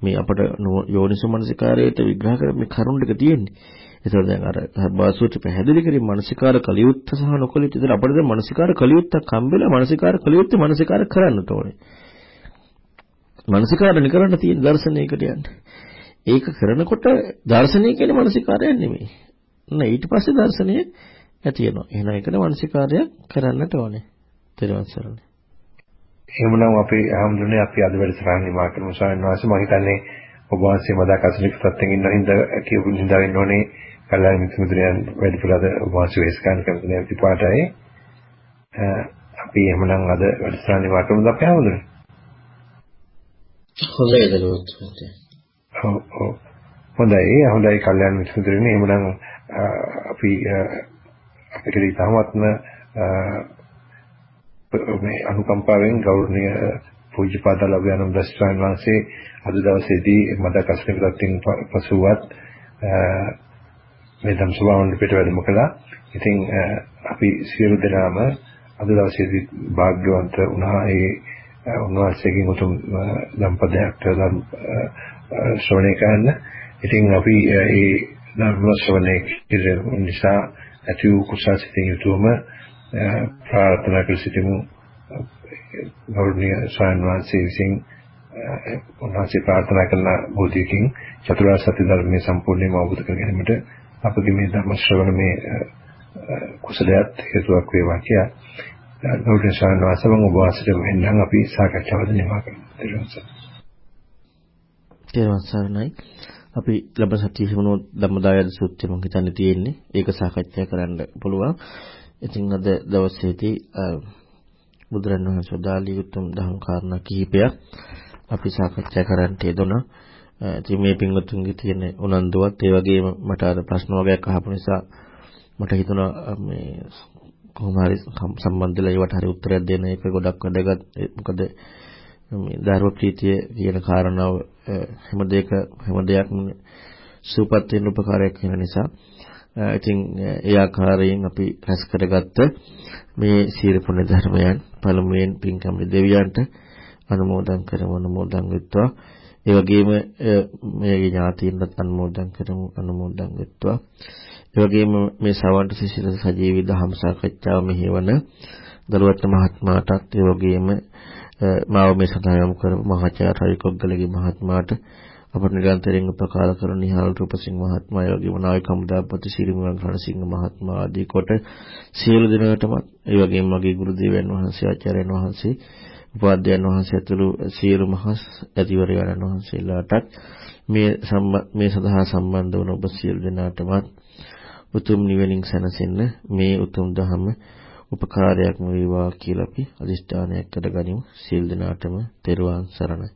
මේ අපට යෝනිසෝමනසිකාරයට විග්‍රහ කරපු මේ කරුණ ටික තියෙන්නේ. ඒතකොට දැන් අර බාසුවට පැහැදිලි කරේ මානසිකාර කලියුත්ත සහ නොකලියුත්ත. ඒතර අපිට දැන් මානසිකාර කලියුත්තක් හම්බෙලා මානසිකාර කලියුත්ත මානසිකාර කරන්නට ඕනේ. මානසිකාරණ කරන්න තියෙන දර්ශනයකට යන්නේ. ඒක කරනකොට දර්ශනය කියන්නේ මානසිකාරයක් නෙමෙයි. නෑ ඊට පස්සේ දර්ශනය ඇති වෙනවා. එහෙනම් ඒකට මානසිකාරය කරන්නට ඕනේ. ත්‍රිවන් සරණයි. එහෙමනම් අපි හැමදෙන්නේ අපි අද වැඩසටහන නිමා කරමු ස්වාමීන් වහන්සේ මම හිතන්නේ ඔබ වහන්සේ මදා කසලික සත්‍යයෙන් ඉන්න හින්දා කියපු නිදා වෙන්න ඕනේ. කල්ලාන මිතුමුදුරයන් වැඩිපුර අද ඔබ වහන්සේ වේස්කාන් කරන විපාටයි අපි එහෙමනම් අද වැඩසටහන නිමා කරමුද අපි හැමදෙන්නේ හොඳයි දරුවෝ ඔව් ඔව්. හොඳයි හොඳයි කල්යාණ මිතුමුදුරනේ එහෙමනම් අපි අපිට තාමත්ම මේ අනුකම්පාවෙන් ගෞරවනීය පූජ්‍යපාද ලබ්‍යානම් දස්වාන් වහන්සේ අද දවසේදී මදකස්නික දත්තින් පසුවත් මේ ධම් සභාවන් පිට වැඩම කළා. ඉතින් අපි සියලු දෙනාම අද දවසේදී වාග්යවන්ත වුණා ඒ උන්වහන්සේගෙන් උතුම් ධම්පදයක් ධම් ශ්‍රවණය කරන්න. ඉතින් අපි ඒ ධර්ම ශ්‍රවණය කිරීම නිසා ඇති වූ කුසල සිතින් යුතුවම ප්‍රාර්ථනා කර සිටිමු ගෞරවනීය ස්වාමීන් වහන්සේ විසින් උන්වහන්සේ ප්‍රාර්ථනා කරන බෝධියකින් චතුරාර්ය සත්‍ය ධර්මයේ සම්පූර්ණයෙන්ම අවබෝධ කර ගැනීමට අපගේ මේ ධර්ම ශ්‍රවණමේ කුසලයට හේතුවක් වේවා කියලා ගෞරවනීය ස්වාමීන් වහන්සේ මම ඔබ වහන්සේට වෙන්නම් අපි සාකච්ඡාවද නිමා කරමු. තේරුවන් සරණයි. අපි ලබ සතිය හිමුණු ධම්මදායද සූත්‍රය මම හිතන්නේ තියෙන්නේ. ඒක සාකච්ඡා කරන්න පුළුවන්. ඉතින් අද දවසේදී බුදුරණවහන්සේ දාලී උතුම් දහම් කාරණා කිහිපයක් අපි සාකච්ඡා කරන්න යෙදුණා. ඉතින් මේ පින්වතුන්ගේ තියෙන උනන්දුවත් ඒ වගේම මට අර ප්‍රශ්න වගේක් අහපු නිසා මට හිතුණා මේ කොහොම හරි සම්බන්ධලා ඒවට හරි උත්තරයක් දෙන්න ඒක ගොඩක් වැදගත්. මොකද මේ ධර්ම ප්‍රීතිය කියන කාරණාව හැම දෙයක හැම දෙයක්ම සූපත් වෙන උපකාරයක් වෙන නිසා ඉතින් ඒ ආකාරයෙන් අපි රැස් කරගත්ත මේ සීල පුණ්‍ය ධර්මයන් පළමුවෙන් පින්කම් දෙවියන්ට අනුමෝදන් කරමු අනුමෝදන් වෙත්වා. ඒ වගේම මේ ඥාතීන්ට අනුමෝදන් කරමු අනුමෝදන් වෙත්වා. ඒ වගේම මේ සවන්ත සිසිල සජීවී දහම් සාකච්ඡාව මෙහෙවන දරුවත් මහත්මයාටත් ඒ වගේම මාව මේ සඳහා යොමු කරපු මහාචාර්ය රවිකොග්ගලගේ මහත්මයාට අපට නිරන්තරයෙන් උපකාර කරන නිහාල් රූපසිංහ මහත්මයා ඒ වගේම නායක හමුදාපති සිරිමුවන් රණසිංහ මහත්මයා ආදී කොට සියලු දෙනාටමත් ඒ වගේම මගේ ගුරු දේවයන් වහන්සේ ආචාර්යයන් වහන්සේ උපාධ්‍යයන් වහන්සේ ඇතුළු සියලු මහස් ඇතිවරයන් වහන්සේලාටත් මේ මේ සඳහා සම්බන්ධ වන ඔබ සියලු දෙනාටමත් උතුම් නිවනින් සැනසෙන්න මේ උතුම් ධහම උපකාරයක්ම වේවා කියලා අපි අදිෂ්ඨානයක් කරගනිමු. සියලු දෙනාටම තෙරුවන් සරණයි.